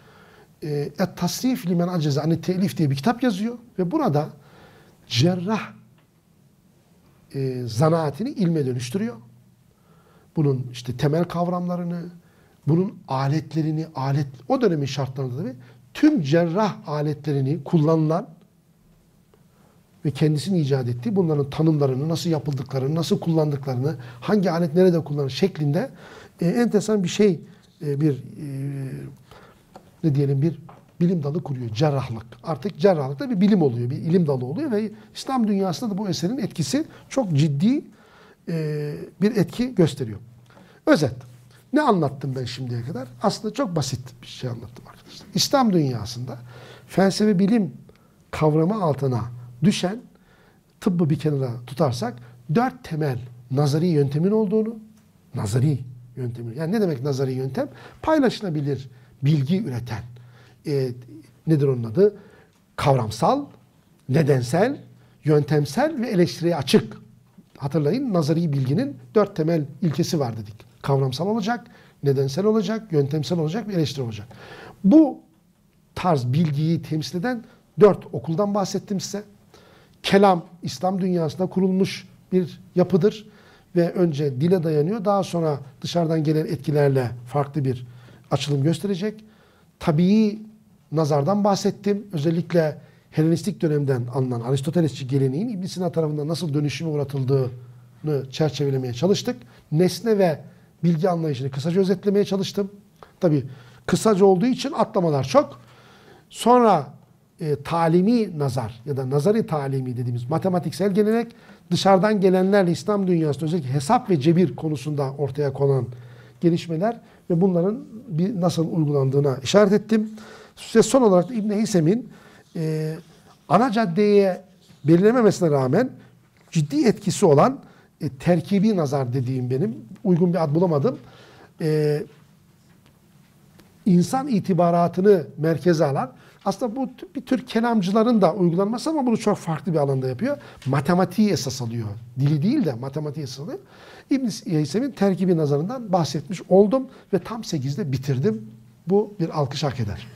Et Tasrif Limen Aceze Ani Telif diye bir kitap yazıyor ve burada cerrah e, zanaatini ilme dönüştürüyor. Bunun işte temel kavramlarını, bunun aletlerini, alet o dönemin şartlarında tabii tüm cerrah aletlerini kullanılan ve kendisini icat ettiği bunların tanımlarını, nasıl yapıldıklarını, nasıl kullandıklarını, hangi alet nerede kullanılır şeklinde e, enteresan bir şey, e, bir e, ne diyelim bir bilim dalı kuruyor. Cerrahlık. Artık cerrahlık da bir bilim oluyor, bir ilim dalı oluyor ve İslam dünyasında da bu eserin etkisi çok ciddi e, bir etki gösteriyor. Özet. Ne anlattım ben şimdiye kadar? Aslında çok basit bir şey anlattım arkadaşlar. İslam dünyasında felsefe bilim kavramı altına düşen tıbbı bir kenara tutarsak dört temel nazari yöntemin olduğunu, nazari yöntemin, yani ne demek nazari yöntem? Paylaşılabilir bilgi üreten, e, nedir onun adı? Kavramsal, nedensel, yöntemsel ve eleştiriye açık. Hatırlayın nazari bilginin dört temel ilkesi var dedik. Kavramsal olacak, nedensel olacak, yöntemsel olacak ve eleştiri olacak. Bu tarz bilgiyi temsil eden dört okuldan bahsettim size. Kelam, İslam dünyasında kurulmuş bir yapıdır ve önce dile dayanıyor. Daha sonra dışarıdan gelen etkilerle farklı bir açılım gösterecek. Tabii nazardan bahsettim. Özellikle Helenistik dönemden alınan Aristotelesçi geleneğin İbn Sina tarafından nasıl dönüşüme uğratıldığını çerçevelemeye çalıştık. Nesne ve bilgi anlayışını kısaca özetlemeye çalıştım. Tabii kısaca olduğu için atlamalar çok. Sonra e, talimi nazar ya da nazari talimi dediğimiz matematiksel gelenek dışarıdan gelenlerle İslam dünyasında özellikle hesap ve cebir konusunda ortaya konan gelişmeler ve bunların bir nasıl uygulandığına işaret ettim. Ve son olarak İbn Heysem'in e, ana caddeye belirlememesine rağmen ciddi etkisi olan e, terkibi nazar dediğim benim uygun bir ad bulamadım. E, insan itibaratını merkeze alan aslında bu bir tür kelamcıların da uygulanması ama bunu çok farklı bir alanda yapıyor. Matematiği esas alıyor. Dili değil de matematiği esas alıyor. İbn Heysem'in terkibi nazarından bahsetmiş oldum ve tam 8'de bitirdim. Bu bir alkış hak eder.